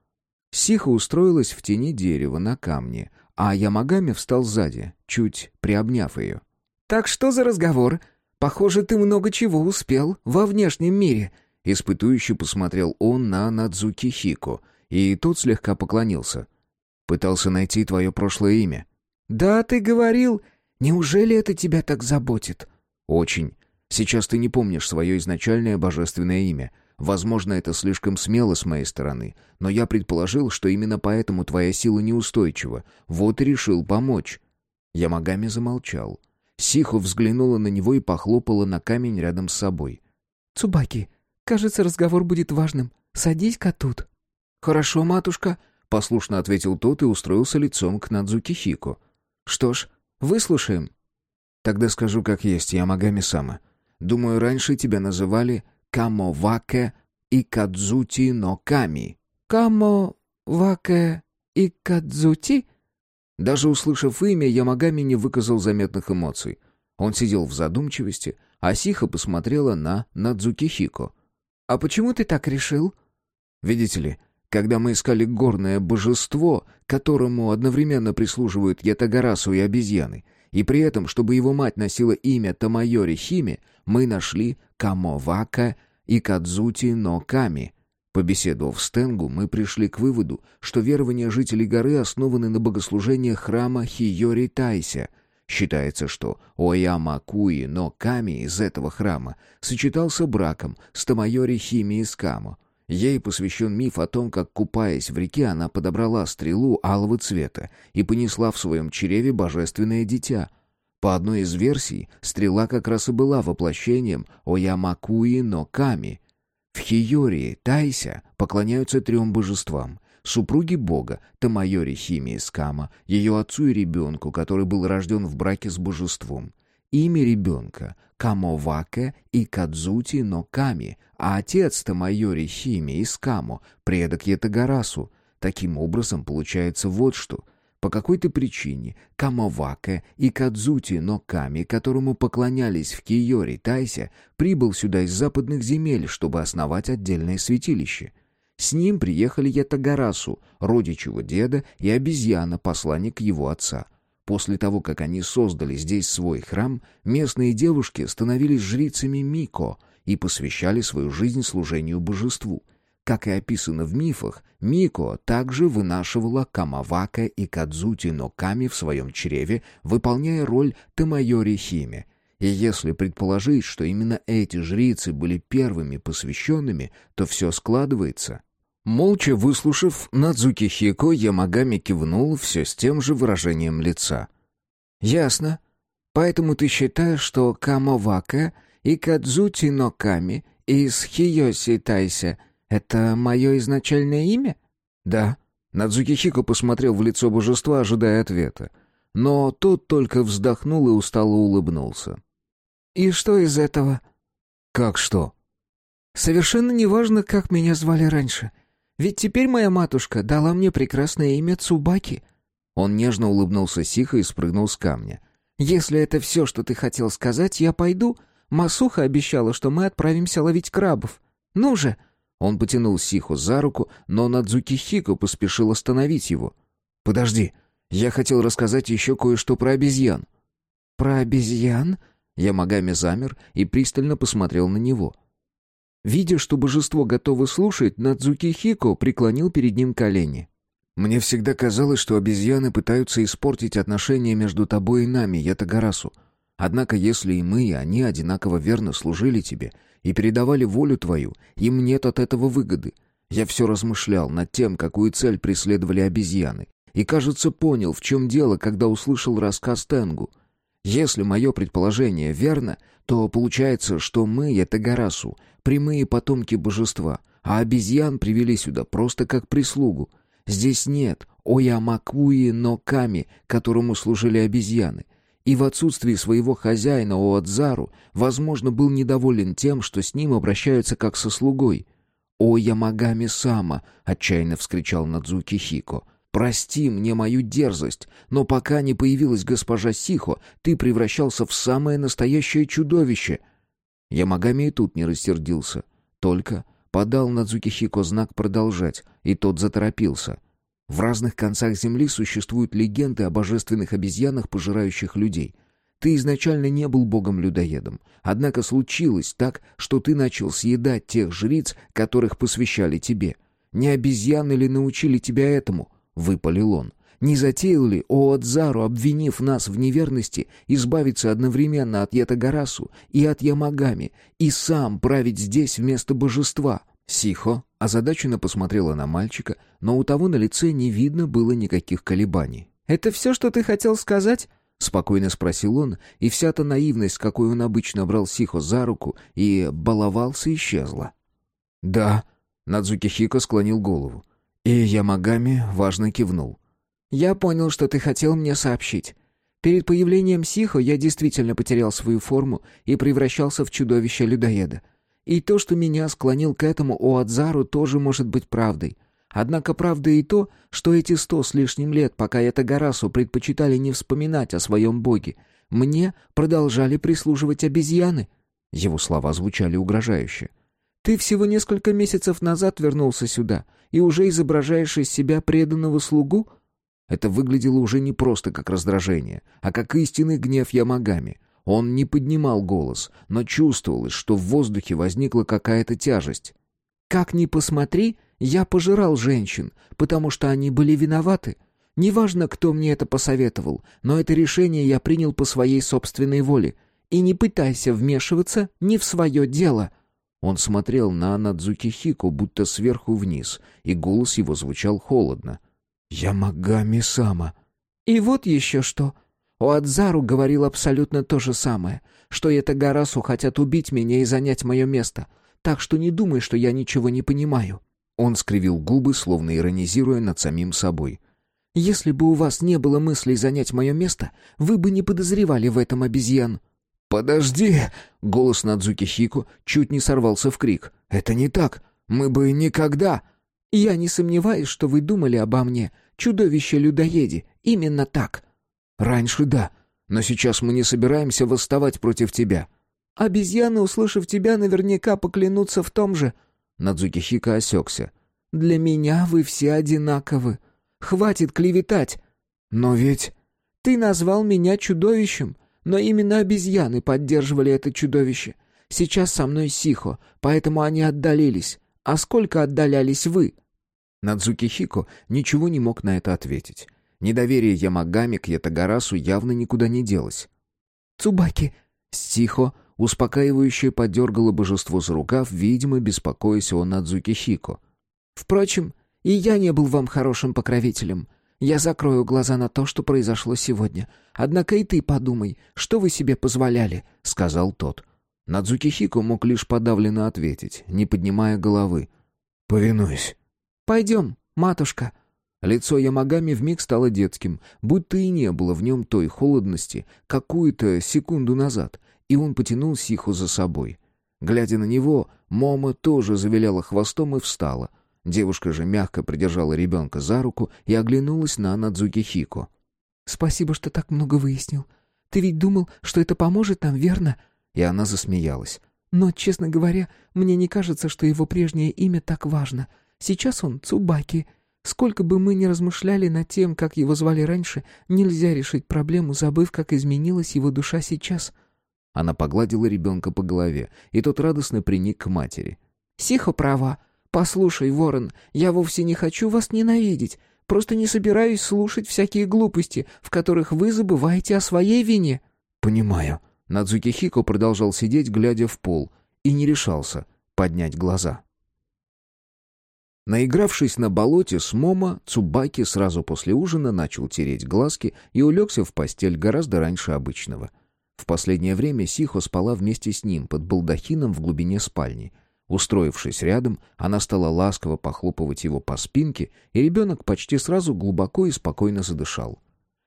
Сиха устроилась в тени дерева на камне, а Ямагами встал сзади, чуть приобняв ее. «Так что за разговор? Похоже, ты много чего успел во внешнем мире». Испытующе посмотрел он на Надзуки Хико, и тот слегка поклонился. «Пытался найти твое прошлое имя». «Да, ты говорил. Неужели это тебя так заботит?» «Очень. Сейчас ты не помнишь свое изначальное божественное имя. Возможно, это слишком смело с моей стороны, но я предположил, что именно поэтому твоя сила неустойчива. Вот и решил помочь». Ямагами замолчал. Сихо взглянула на него и похлопала на камень рядом с собой. «Цубаки, кажется, разговор будет важным. Садись-ка тут». «Хорошо, матушка», — послушно ответил тот и устроился лицом к Надзуки Хико. «Что ж, выслушаем». «Тогда скажу как есть, Ямагами-сама. Думаю, раньше тебя называли Камоваке и Кадзути но Ками. Камоваке и Кадзути? Даже услышав имя, Ямагами не выказал заметных эмоций. Он сидел в задумчивости, а Сиха посмотрела на Надзукихико. «А почему ты так решил?» «Видите ли, когда мы искали горное божество, которому одновременно прислуживают Ятагарасу и обезьяны, и при этом, чтобы его мать носила имя Тамайори Химе, мы нашли Камовака и Кадзути но Ками. Побеседовав с Тенгу, мы пришли к выводу, что верования жителей горы основаны на богослужении храма Хиори Тайся. Считается, что Ояма Куи но Ками из этого храма сочетался браком с Тамайори Хими из Камо. Ей посвящен миф о том, как, купаясь в реке, она подобрала стрелу алого цвета и понесла в своем чреве божественное дитя. По одной из версий, стрела как раз и была воплощением Оямакуи но Ками. В Хиории Тайся поклоняются трем божествам — супруге бога, Тамайори Химии Скама, ее отцу и ребенку, который был рожден в браке с божеством. Имя ребенка — Камоваке и Кадзути но Ками, а отец Тамайори Хими из Камо, предок Ятагарасу. Таким образом, получается вот что. По какой-то причине Камоваке и Кадзути но Ками, которому поклонялись в Киори Тайсе, прибыл сюда из западных земель, чтобы основать отдельное святилище. С ним приехали Ятагарасу, родич его деда, и обезьяна, посланник его отца — После того, как они создали здесь свой храм, местные девушки становились жрицами Мико и посвящали свою жизнь служению божеству. Как и описано в мифах, Мико также вынашивала Камавака и Кадзути но Ками в своем чреве, выполняя роль Тамайори Химе. И если предположить, что именно эти жрицы были первыми посвященными, то все складывается. Молча выслушав, Надзуки Хико Ямагами кивнул все с тем же выражением лица. «Ясно. Поэтому ты считаешь, что Камовака и Кадзути Ноками из Хиоси Тайся — это мое изначальное имя?» «Да». Надзуки Хико посмотрел в лицо божества, ожидая ответа. Но тот только вздохнул и устало улыбнулся. «И что из этого?» «Как что?» «Совершенно неважно, как меня звали раньше. Ведь теперь моя матушка дала мне прекрасное имя Цубаки». Он нежно улыбнулся Сихо и спрыгнул с камня. «Если это все, что ты хотел сказать, я пойду. Масуха обещала, что мы отправимся ловить крабов. Ну же!» Он потянул Сихо за руку, но Надзуки Хико поспешил остановить его. «Подожди, я хотел рассказать еще кое-что про обезьян». «Про обезьян?» Ямагами замер и пристально посмотрел на него. Видя, что божество готово слушать, Надзуки Хико преклонил перед ним колени. «Мне всегда казалось, что обезьяны пытаются испортить отношения между тобой и нами, Ятагарасу. Однако если и мы, и они одинаково верно служили тебе и передавали волю твою, им нет от этого выгоды. Я все размышлял над тем, какую цель преследовали обезьяны, и, кажется, понял, в чем дело, когда услышал рассказ Тенгу. Если мое предположение верно, то получается, что мы, Ятагарасу, прямые потомки божества, а обезьян привели сюда просто как прислугу. Здесь нет Оямакуи но Ками, которому служили обезьяны. И в отсутствии своего хозяина Оадзару, возможно, был недоволен тем, что с ним обращаются как со слугой. «О, Ямагами Сама!» — отчаянно вскричал Надзуки Хико. «Прости мне мою дерзость, но пока не появилась госпожа Сихо, ты превращался в самое настоящее чудовище!» Ямагами и тут не рассердился. Только подал Надзукихико знак продолжать, и тот заторопился. В разных концах Земли существуют легенды о божественных обезьянах, пожирающих людей. Ты изначально не был богом-людоедом. Однако случилось так, что ты начал съедать тех жриц, которых посвящали тебе. Не обезьяны ли научили тебя этому?» — выпалил он. Не затеял ли Оадзару, обвинив нас в неверности, избавиться одновременно от Ятагарасу и от Ямагами, и сам править здесь вместо божества? Сихо озадаченно посмотрела на мальчика, но у того на лице не видно было никаких колебаний. «Это все, что ты хотел сказать?» — спокойно спросил он, и вся та наивность, какой он обычно брал Сихо за руку и баловался, исчезла. «Да», — Надзуки Хико склонил голову, и Ямагами важно кивнул. «Я понял, что ты хотел мне сообщить. Перед появлением Сихо я действительно потерял свою форму и превращался в чудовище-людоеда. И то, что меня склонил к этому Оадзару, тоже может быть правдой. Однако правда и то, что эти сто с лишним лет, пока я Тагарасу предпочитали не вспоминать о своем боге, мне продолжали прислуживать обезьяны». Его слова звучали угрожающе. «Ты всего несколько месяцев назад вернулся сюда и уже изображаешь из себя преданного слугу?» Это выглядело уже не просто как раздражение, а как истинный гнев Ямагами. Он не поднимал голос, но чувствовалось, что в воздухе возникла какая-то тяжесть. «Как ни посмотри, я пожирал женщин, потому что они были виноваты. Неважно, кто мне это посоветовал, но это решение я принял по своей собственной воле. И не пытайся вмешиваться не в свое дело». Он смотрел на Надзуки Хико, будто сверху вниз, и голос его звучал холодно. «Ямагами Сама». «И вот еще что. Оадзару говорил абсолютно то же самое, что это Гарасу хотят убить меня и занять мое место, так что не думай, что я ничего не понимаю». Он скривил губы, словно иронизируя над самим собой. «Если бы у вас не было мыслей занять мое место, вы бы не подозревали в этом обезьян». «Подожди!» — голос Надзуки Хико чуть не сорвался в крик. «Это не так! Мы бы никогда...» «Я не сомневаюсь, что вы думали обо мне, чудовище-людоеде. Именно так». «Раньше да, но сейчас мы не собираемся восставать против тебя». «Обезьяны, услышав тебя, наверняка поклянутся в том же...» Надзуки Хико осекся. «Для меня вы все одинаковы. Хватит клеветать». «Но ведь...» «Ты назвал меня чудовищем. Но именно обезьяны поддерживали это чудовище. Сейчас со мной Сихо, поэтому они отдалились. А сколько отдалялись вы?» Надзуки Хико ничего не мог на это ответить. Недоверие Ямагами к Ятагарасу явно никуда не делось. «Цубаки!» Сихо успокаивающе подергало божество за рукав, видимо, беспокоясь о Надзуки Хико. «Впрочем, и я не был вам хорошим покровителем. Я закрою глаза на то, что произошло сегодня. Однако и ты подумай, что вы себе позволяли», — сказал тот. Надзуки Хико мог лишь подавленно ответить, не поднимая головы. «Повинуюсь». «Пойдем, матушка». Лицо Ямагами вмиг стало детским, будто и не было в нем той холодности, какую-то секунду назад, и он потянул Сихо за собой. Глядя на него, Момо тоже завиляла хвостом и встала, Девушка же мягко придержала ребенка за руку и оглянулась на Надзуки Хико. «Спасибо, что так много выяснил. Ты ведь думал, что это поможет нам, верно?» И она засмеялась. «Но, честно говоря, мне не кажется, что его прежнее имя так важно. Сейчас он Цубаки. Сколько бы мы ни размышляли над тем, как его звали раньше, нельзя решить проблему, забыв, как изменилась его душа сейчас». Она погладила ребенка по голове, и тот радостно приник к матери. «Сихо права. «Послушай, Ворон, я вовсе не хочу вас ненавидеть. Просто не собираюсь слушать всякие глупости, в которых вы забываете о своей вине». «Понимаю». Надзуки Хико продолжал сидеть, глядя в пол, и не решался поднять глаза. Наигравшись на болоте с Момо, Цубаки сразу после ужина начал тереть глазки и улегся в постель гораздо раньше обычного. В последнее время Сихо спала вместе с ним под балдахином в глубине спальни — Устроившись рядом, она стала ласково похлопывать его по спинке, и ребенок почти сразу глубоко и спокойно задышал.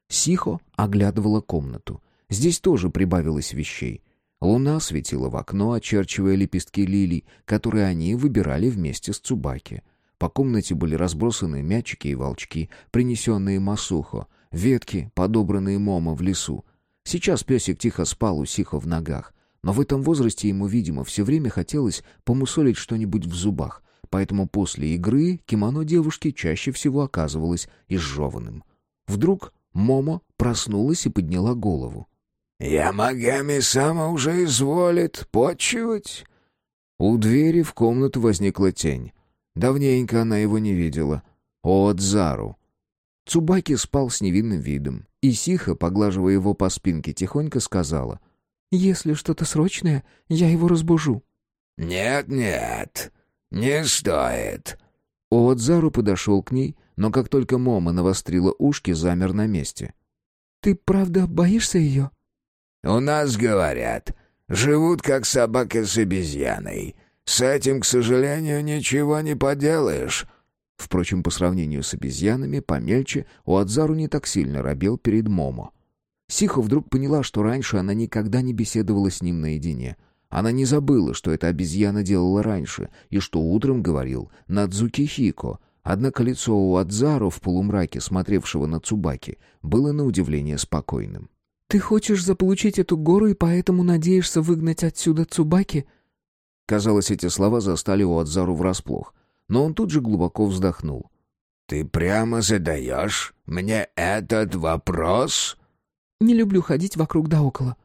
Сихо оглядывала комнату. Здесь тоже прибавилось вещей. Луна светила в окно, очерчивая лепестки лилий, которые они выбирали вместе с Цубаки. По комнате были разбросаны мячики и волчки, принесенные Масухо, ветки, подобранные Момо в лесу. Сейчас песик тихо спал у Сихо в ногах. Но в этом возрасте ему, видимо, все время хотелось помусолить что-нибудь в зубах, поэтому после игры кимоно девушки чаще всего оказывалось изжеванным. Вдруг Момо проснулась и подняла голову. «Ямагами-сама уже изволит почивать?» У двери в комнату возникла тень. Давненько она его не видела. Оодзару. Цубаки спал с невинным видом, и Сихо, поглаживая его по спинке, тихонько сказала — «Если что-то срочное, я его разбужу». «Нет-нет, не стоит». Оодзару подошел к ней, но как только Момо навострила ушки, замер на месте. «Ты правда боишься ее?» «У нас, говорят, живут как собака с обезьяной. С этим, к сожалению, ничего не поделаешь». Впрочем, по сравнению с обезьянами, помельче, Оодзару не так сильно робел перед Момо. Сихо вдруг поняла, что раньше она никогда не беседовала с ним наедине. Она не забыла, что эта обезьяна делала раньше, и что утром говорил Надзуки Хико. Однако лицо у Адзару в полумраке, смотревшего на Цубаки, было на удивление спокойным. «Ты хочешь заполучить эту гору и поэтому надеешься выгнать отсюда Цубаки?» Казалось, эти слова застали у Адзару врасплох, но он тут же глубоко вздохнул. «Ты прямо задаешь мне этот вопрос?» Не люблю ходить вокруг да около».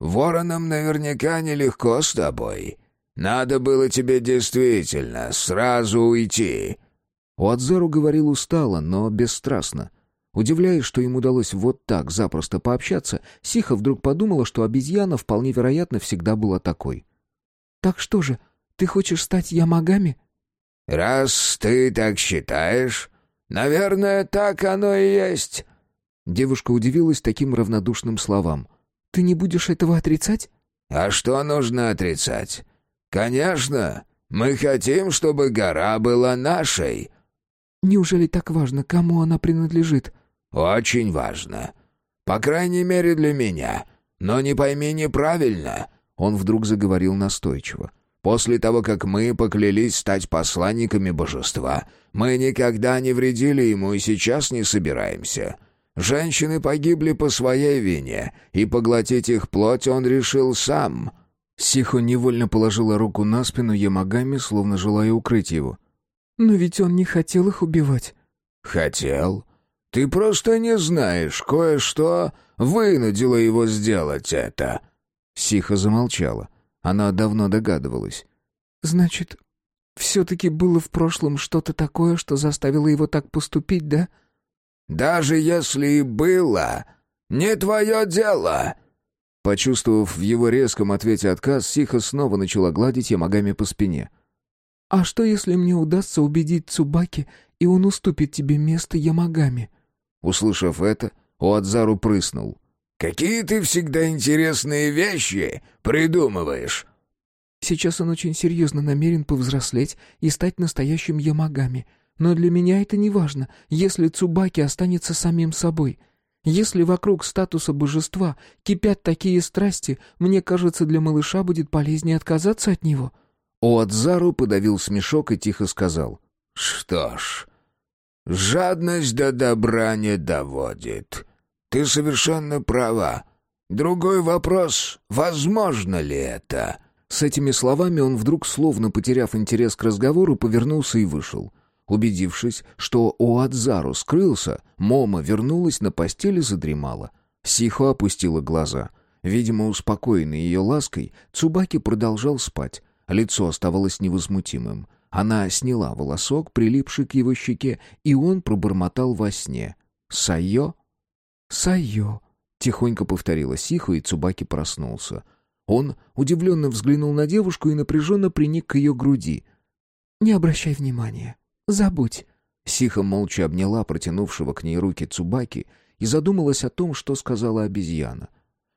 «Воронам наверняка нелегко с тобой. Надо было тебе действительно сразу уйти». Уадзеру говорил устало, но бесстрастно. Удивляясь, что им удалось вот так запросто пообщаться, Сиха вдруг подумала, что обезьяна вполне вероятно всегда была такой. «Так что же, Ты хочешь стать Ямагами?» «Раз ты так считаешь, наверное, так оно и есть». Девушка удивилась таким равнодушным словам. «Ты не будешь этого отрицать?» «А что нужно отрицать? Конечно, мы хотим, чтобы гора была нашей». «Неужели так важно, кому она принадлежит?» «Очень важно. По крайней мере для меня. Но не пойми неправильно». Он вдруг заговорил настойчиво. «После того, как мы поклялись стать посланниками божества, мы никогда не вредили ему и сейчас не собираемся. Женщины погибли по своей вине, и поглотить их плоть он решил сам». Сихо невольно положила руку на спину Ямагами, словно желая укрыть его. «Но ведь он не хотел их убивать». «Хотел. Ты просто не знаешь, кое-что вынудило его сделать это». Сиха замолчала. Она давно догадывалась. «Значит, все-таки было в прошлом что-то такое, что заставило его так поступить, да?» «Даже если и было, не твое дело!» Почувствовав в его резком ответе отказ, Сиха снова начала гладить Ямагами по спине. «А что, если мне удастся убедить Цубаки, и он уступит тебе место Ямагами?» Услышав это, Уадзару прыснул. «Какие ты всегда интересные вещи придумываешь!» «Сейчас он очень серьезно намерен повзрослеть и стать настоящим Ямагами. Но для меня это не важно, если Цубаки останется самим собой. Если вокруг статуса божества кипят такие страсти, мне кажется, для малыша будет полезнее отказаться от него». Оадзару подавил смешок и тихо сказал. «Что ж, жадность до добра не доводит. Ты совершенно права. Другой вопрос, возможно ли это?» С этими словами он вдруг, словно потеряв интерес к разговору, повернулся и вышел. Убедившись, что Оадзару скрылся, Мома вернулась на постель и задремала. Сихо опустила глаза. Видимо, успокоенный ее лаской, Цубаки продолжал спать. Лицо оставалось невозмутимым. Она сняла волосок, прилипший к его щеке, и он пробормотал во сне. «Сайо?» «Сайо», — тихонько повторила Сихо, и Цубаки проснулся. Он удивленно взглянул на девушку и напряженно приник к ее груди. «Не обращай внимания. Забудь». Сиха молча обняла протянувшего к ней руки Цубаки и задумалась о том, что сказала обезьяна.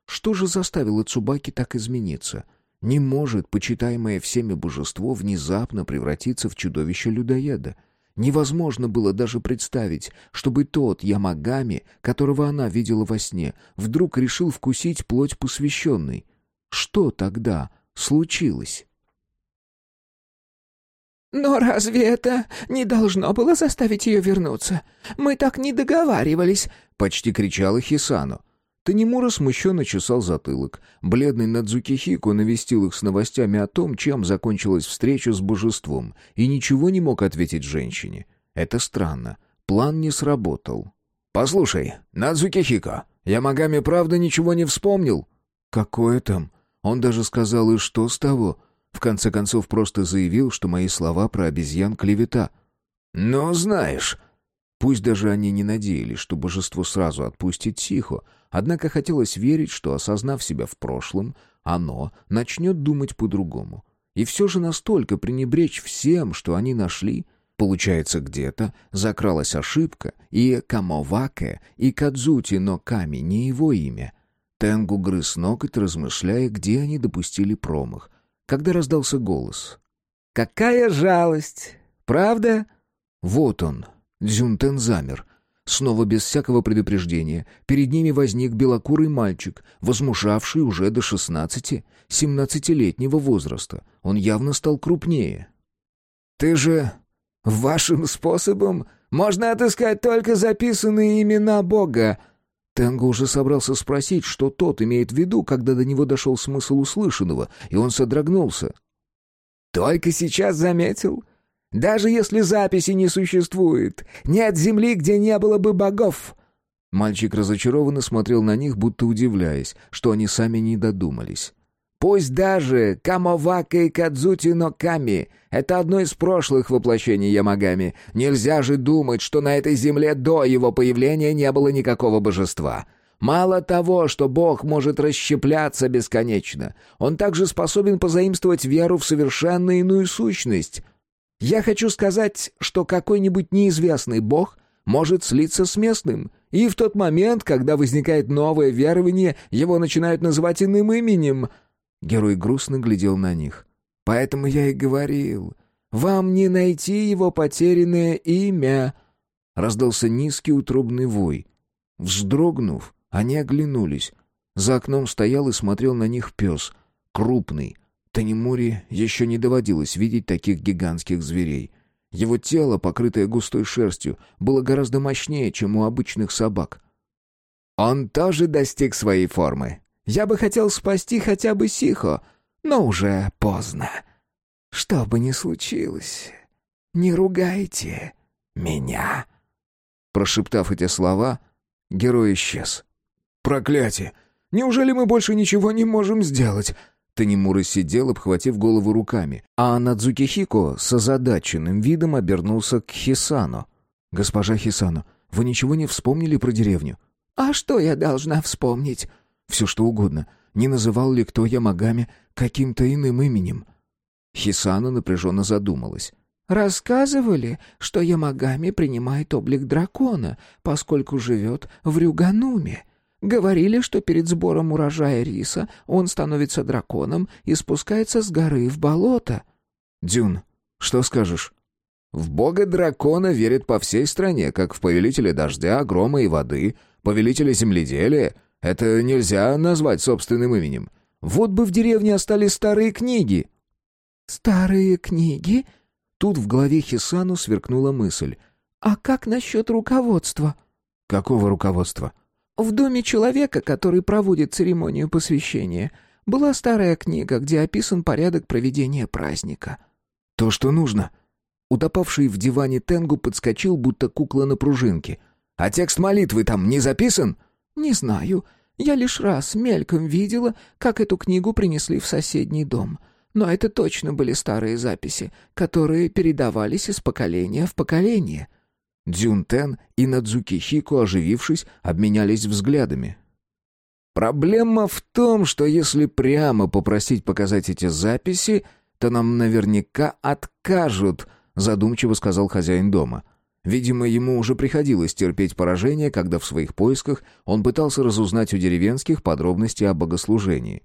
Что же заставило Цубаки так измениться? Не может почитаемое всеми божество внезапно превратиться в чудовище-людоеда. Невозможно было даже представить, чтобы тот Ямагами, которого она видела во сне, вдруг решил вкусить плоть посвященной. Что тогда случилось? «Но разве это не должно было заставить ее вернуться? Мы так не договаривались!» — почти кричала Хисану. Танимура смущенно чесал затылок. Бледный Надзукихико навестил их с новостями о том, чем закончилась встреча с божеством, и ничего не мог ответить женщине. Это странно. План не сработал. «Послушай, Надзукихико, я Магами правда ничего не вспомнил?» «Какое там? Он даже сказал, и что с того?» В конце концов, просто заявил, что мои слова про обезьян клевета. «Ну, знаешь...» Пусть даже они не надеялись, что божество сразу отпустит Сихо, однако хотелось верить, что, осознав себя в прошлом, оно начнет думать по-другому. И все же настолько пренебречь всем, что они нашли, Получается, где-то закралась ошибка, и Камоваке, и Кадзути но Ками не его имя. Тенгу грыз ноготь, размышляя, где они допустили промах, когда раздался голос. «Какая жалость! Правда?» Вот он, Дзюнтен замер. Снова без всякого предупреждения перед ними возник белокурый мальчик, возмужавший уже до шестнадцати, семнадцатилетнего возраста. Он явно стал крупнее. «Ты же вашим способом можно отыскать только записанные имена Бога», Тенго уже собрался спросить, что тот имеет в виду, когда до него дошел смысл услышанного, и он содрогнулся. «Только сейчас заметил? Даже если записи не существует, нет земли, где не было бы богов!» Мальчик разочарованно смотрел на них, будто удивляясь, что они сами не додумались. Пусть даже Камовака и Кадзути но Ками — это одно из прошлых воплощений Ямагами. Нельзя же думать, что на этой земле до его появления не было никакого божества. Мало того, что Бог может расщепляться бесконечно, Он также способен позаимствовать веру в совершенно иную сущность. Я хочу сказать, что какой-нибудь неизвестный Бог может слиться с местным, и в тот момент, когда возникает новое верование, его начинают называть иным именем. Герой грустно глядел на них. «Поэтому я и говорил, вам не найти его потерянное имя!» Раздался низкий утробный вой. Вздрогнув, они оглянулись. За окном стоял и смотрел на них пес. Крупный. Танимури еще не доводилось видеть таких гигантских зверей. Его тело, покрытое густой шерстью, было гораздо мощнее, чем у обычных собак. «Он тоже достиг своей формы. Я бы хотел спасти хотя бы Сихо, но уже поздно. Что бы ни случилось, не ругайте меня». Прошептав эти слова, герой исчез. «Проклятие! Неужели мы больше ничего не можем сделать?» Танимура сидел, обхватив голову руками, а Надзуки Хико с озадаченным видом обернулся к Хисану. «Госпожа Хисану, вы ничего не вспомнили про деревню?» «А что я должна вспомнить?» «Все что угодно. Не называл ли кто Ямагами каким-то иным именем?» Хисана напряженно задумалась. «Рассказывали, что Ямагами принимает облик дракона, поскольку живет в Рюгануме. Говорили, что перед сбором урожая риса он становится драконом и спускается с горы в болото. Дюн, что скажешь? В бога дракона верят по всей стране, как в повелителя дождя, грома и воды, повелителя земледелия. Это нельзя назвать собственным именем. Вот бы в деревне остались старые книги. Старые книги? Тут в голове Хисану сверкнула мысль. А как насчет руководства? Какого руководства? В доме человека, который проводит церемонию посвящения, была старая книга, где описан порядок проведения праздника. То, что нужно. Утопавший в диване Тенгу подскочил, будто кукла на пружинке. А текст молитвы там не записан? Не знаю. Я лишь раз мельком видела, как эту книгу принесли в соседний дом. Но это точно были старые записи, которые передавались из поколения в поколение. Дзюнтен и Надзуки Хико, оживившись, обменялись взглядами. «Проблема в том, что если прямо попросить показать эти записи, то нам наверняка откажут», — задумчиво сказал хозяин дома. Видимо, ему уже приходилось терпеть поражение, когда в своих поисках он пытался разузнать у деревенских подробности о богослужении.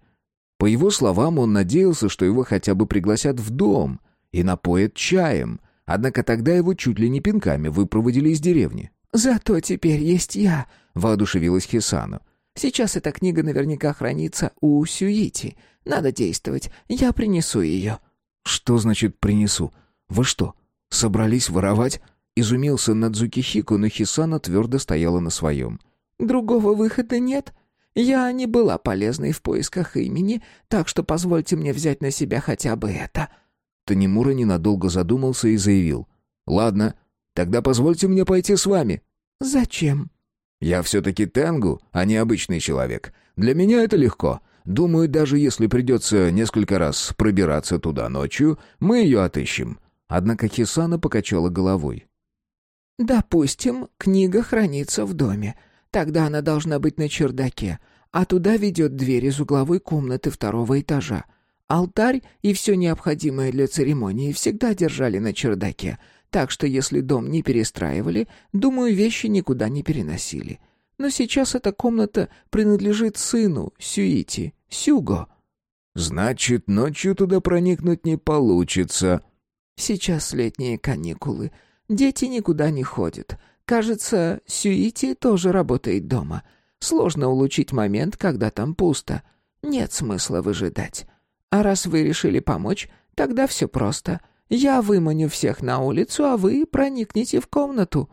По его словам, он надеялся, что его хотя бы пригласят в дом и напоят чаем — Однако тогда его чуть ли не пинками выпроводили из деревни. «Зато теперь есть я», — воодушевилась Хисану. «Сейчас эта книга наверняка хранится у Сюити. Надо действовать. Я принесу ее». «Что значит «принесу»? Вы что, собрались воровать?» Изумился Надзуки Хико, но Хисана твердо стояла на своем. «Другого выхода нет. Я не была полезной в поисках имени, так что позвольте мне взять на себя хотя бы это». Танимура ненадолго задумался и заявил. «Ладно, тогда позвольте мне пойти с вами». «Зачем?» «Я все-таки Тенгу, а не обычный человек. Для меня это легко. Думаю, даже если придется несколько раз пробираться туда ночью, мы ее отыщем». Однако Хисана покачала головой. «Допустим, книга хранится в доме. Тогда она должна быть на чердаке, а туда ведет дверь из угловой комнаты второго этажа. Алтарь и все необходимое для церемонии всегда держали на чердаке, так что если дом не перестраивали, думаю, вещи никуда не переносили. Но сейчас эта комната принадлежит сыну, Сюити, Сюго. «Значит, ночью туда проникнуть не получится». «Сейчас летние каникулы. Дети никуда не ходят. Кажется, Сюити тоже работает дома. Сложно улучшить момент, когда там пусто. Нет смысла выжидать. А раз вы решили помочь, тогда все просто. Я выманю всех на улицу, а вы проникнете в комнату».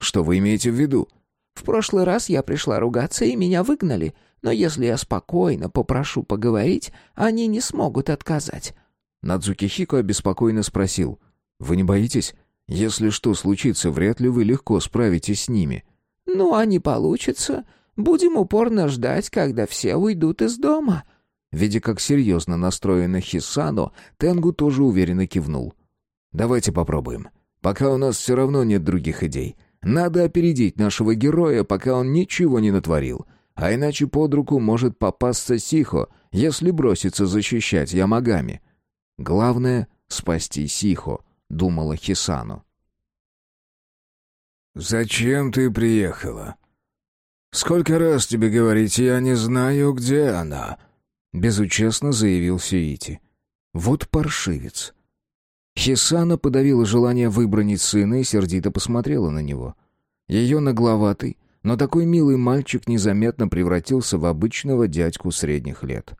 «Что вы имеете в виду?» «В прошлый раз я пришла ругаться, и меня выгнали. Но если я спокойно попрошу поговорить, они не смогут отказать». Надзуки Хико обеспокоенно спросил. «Вы не боитесь? Если что случится, вряд ли вы легко справитесь с ними». «Ну, а не получится. Будем упорно ждать, когда все уйдут из дома». Видя, как серьезно настроена Хисано, Тенгу тоже уверенно кивнул. «Давайте попробуем. Пока у нас все равно нет других идей. Надо опередить нашего героя, пока он ничего не натворил. а иначе под руку может попасться Сихо, если бросится защищать Ямагами. Главное — спасти Сихо, думала Хисану. «Зачем ты приехала? Сколько раз тебе говорить, я не знаю, где она?» Безучастно заявил Сюити. «Вот паршивец». Хисана подавила желание выбронить сына и сердито посмотрела на него. Ее нагловатый, но такой милый мальчик незаметно превратился в обычного дядьку средних лет.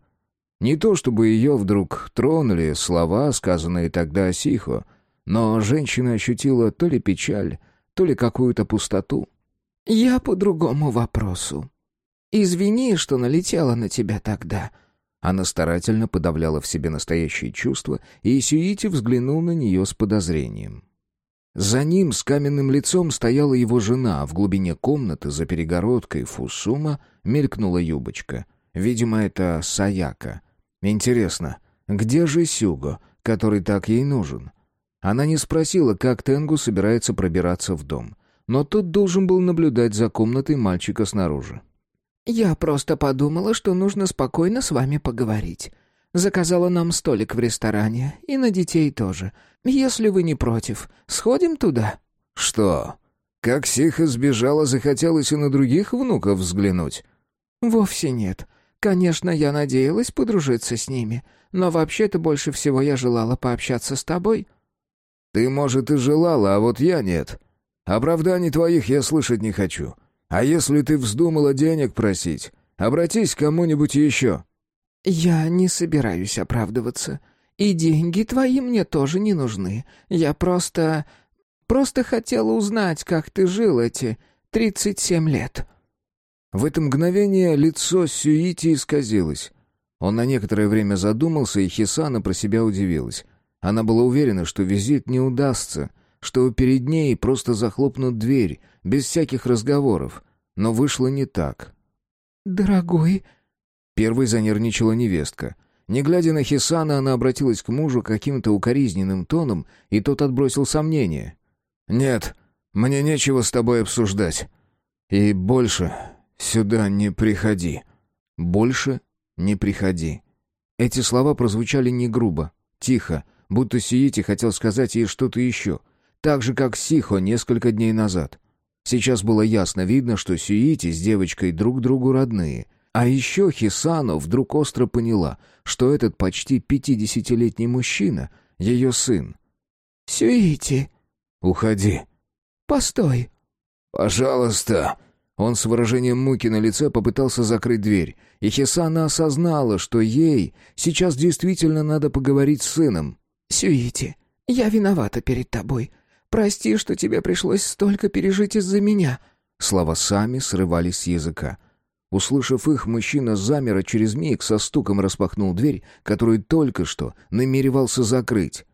Не то чтобы ее вдруг тронули слова, сказанные тогда о Сихо, но женщина ощутила то ли печаль, то ли какую-то пустоту. «Я по другому вопросу. Извини, что налетела на тебя тогда». Она старательно подавляла в себе настоящие чувства, и Сюити взглянул на нее с подозрением. За ним с каменным лицом стояла его жена, а в глубине комнаты за перегородкой Фусума мелькнула юбочка. Видимо, это Саяка. Интересно, где же Сюго, который так ей нужен? Она не спросила, как Тенгу собирается пробираться в дом, но тот должен был наблюдать за комнатой мальчика снаружи. «Я просто подумала, что нужно спокойно с вами поговорить. Заказала нам столик в ресторане, и на детей тоже. Если вы не против, сходим туда». «Что? Как Сиха сбежала, захотелось и на других внуков взглянуть?» «Вовсе нет. Конечно, я надеялась подружиться с ними, но вообще-то больше всего я желала пообщаться с тобой». «Ты, может, и желала, а вот я нет. Оправданий твоих я слышать не хочу. А если ты вздумала денег просить, обратись к кому-нибудь еще». «Я не собираюсь оправдываться. И деньги твои мне тоже не нужны. Я просто... просто хотела узнать, как ты жил эти тридцать семь лет». В это мгновение лицо Сюити исказилось. Он на некоторое время задумался, и Хисана про себя удивилась. Она была уверена, что визит не удастся, что перед ней просто захлопнут дверь, без всяких разговоров. Но вышло не так. «Дорогой...» Первой занервничала невестка. Не глядя на Хисана, она обратилась к мужу каким-то укоризненным тоном, и тот отбросил сомнения. «Нет, мне нечего с тобой обсуждать. И больше сюда не приходи». «Больше не приходи». Эти слова прозвучали не грубо, тихо, будто Сиити хотел сказать ей что-то еще, так же, как Сихо несколько дней назад. Сейчас было ясно видно, что Сиити с девочкой друг другу родные, а еще Хисано вдруг остро поняла, что этот почти пятидесятилетний мужчина — ее сын. «Сюити!» «Уходи!» «Постой!» «Пожалуйста!» Он с выражением муки на лице попытался закрыть дверь, и Хисана осознала, что ей сейчас действительно надо поговорить с сыном. «Сюити, я виновата перед тобой. Прости, что тебе пришлось столько пережить из-за меня». Слова сами срывались с языка. Услышав их, мужчина замер, а через миг со стуком распахнул дверь, которую только что намеревался закрыть.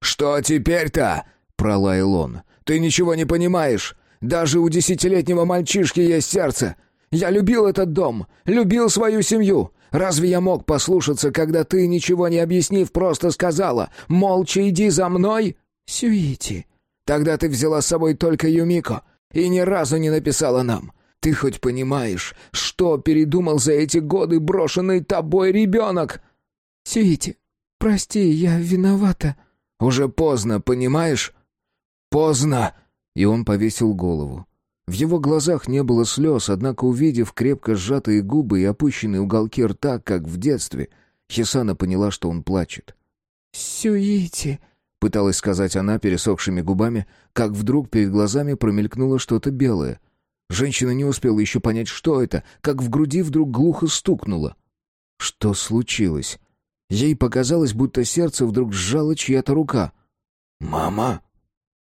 «Что теперь-то?» — пролаял он. «Ты ничего не понимаешь! Даже у десятилетнего мальчишки есть сердце! Я любил этот дом, любил свою семью! Разве я мог послушаться, когда ты, ничего не объяснив, просто сказала «Молча иди за мной»?» «Сюити». «Тогда ты взяла с собой только Юмико и ни разу не написала нам. Ты хоть понимаешь, что передумал за эти годы брошенный тобой ребенок?» «Сюити, прости, я виновата». «Уже поздно, понимаешь?» «Поздно!» И он повесил голову. В его глазах не было слез, однако, увидев крепко сжатые губы и опущенные уголки рта, как в детстве, Хисана поняла, что он плачет. «Сюити!» — пыталась сказать она пересохшими губами, как вдруг перед глазами промелькнуло что-то белое — Женщина не успела еще понять, что это, как в груди вдруг глухо стукнуло. Что случилось? Ей показалось, будто сердце вдруг сжало чья-то рука. «Мама?»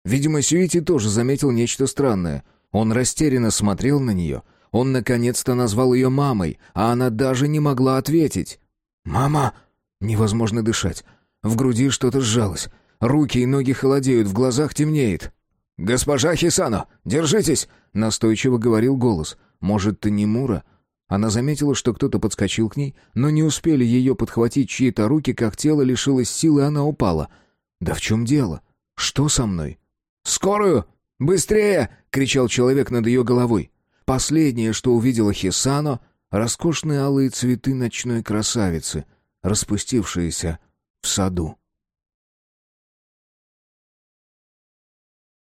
Видимо, Сюити тоже заметил нечто странное. Он растерянно смотрел на нее. Он наконец-то назвал ее мамой, а она даже не могла ответить. «Мама!» Невозможно дышать. В груди что-то сжалось. Руки и ноги холодеют, в глазах темнеет. «Госпожа Хисано, держитесь!» — настойчиво говорил голос. «Может, ты не Мура?» Она заметила, что кто-то подскочил к ней, но не успели ее подхватить чьи-то руки, как тело лишилось силы, и она упала. «Да в чем дело? Что со мной?» «Скорую! Быстрее!» — кричал человек над ее головой. Последнее, что увидела Хисано роскошные алые цветы ночной красавицы, распустившиеся в саду.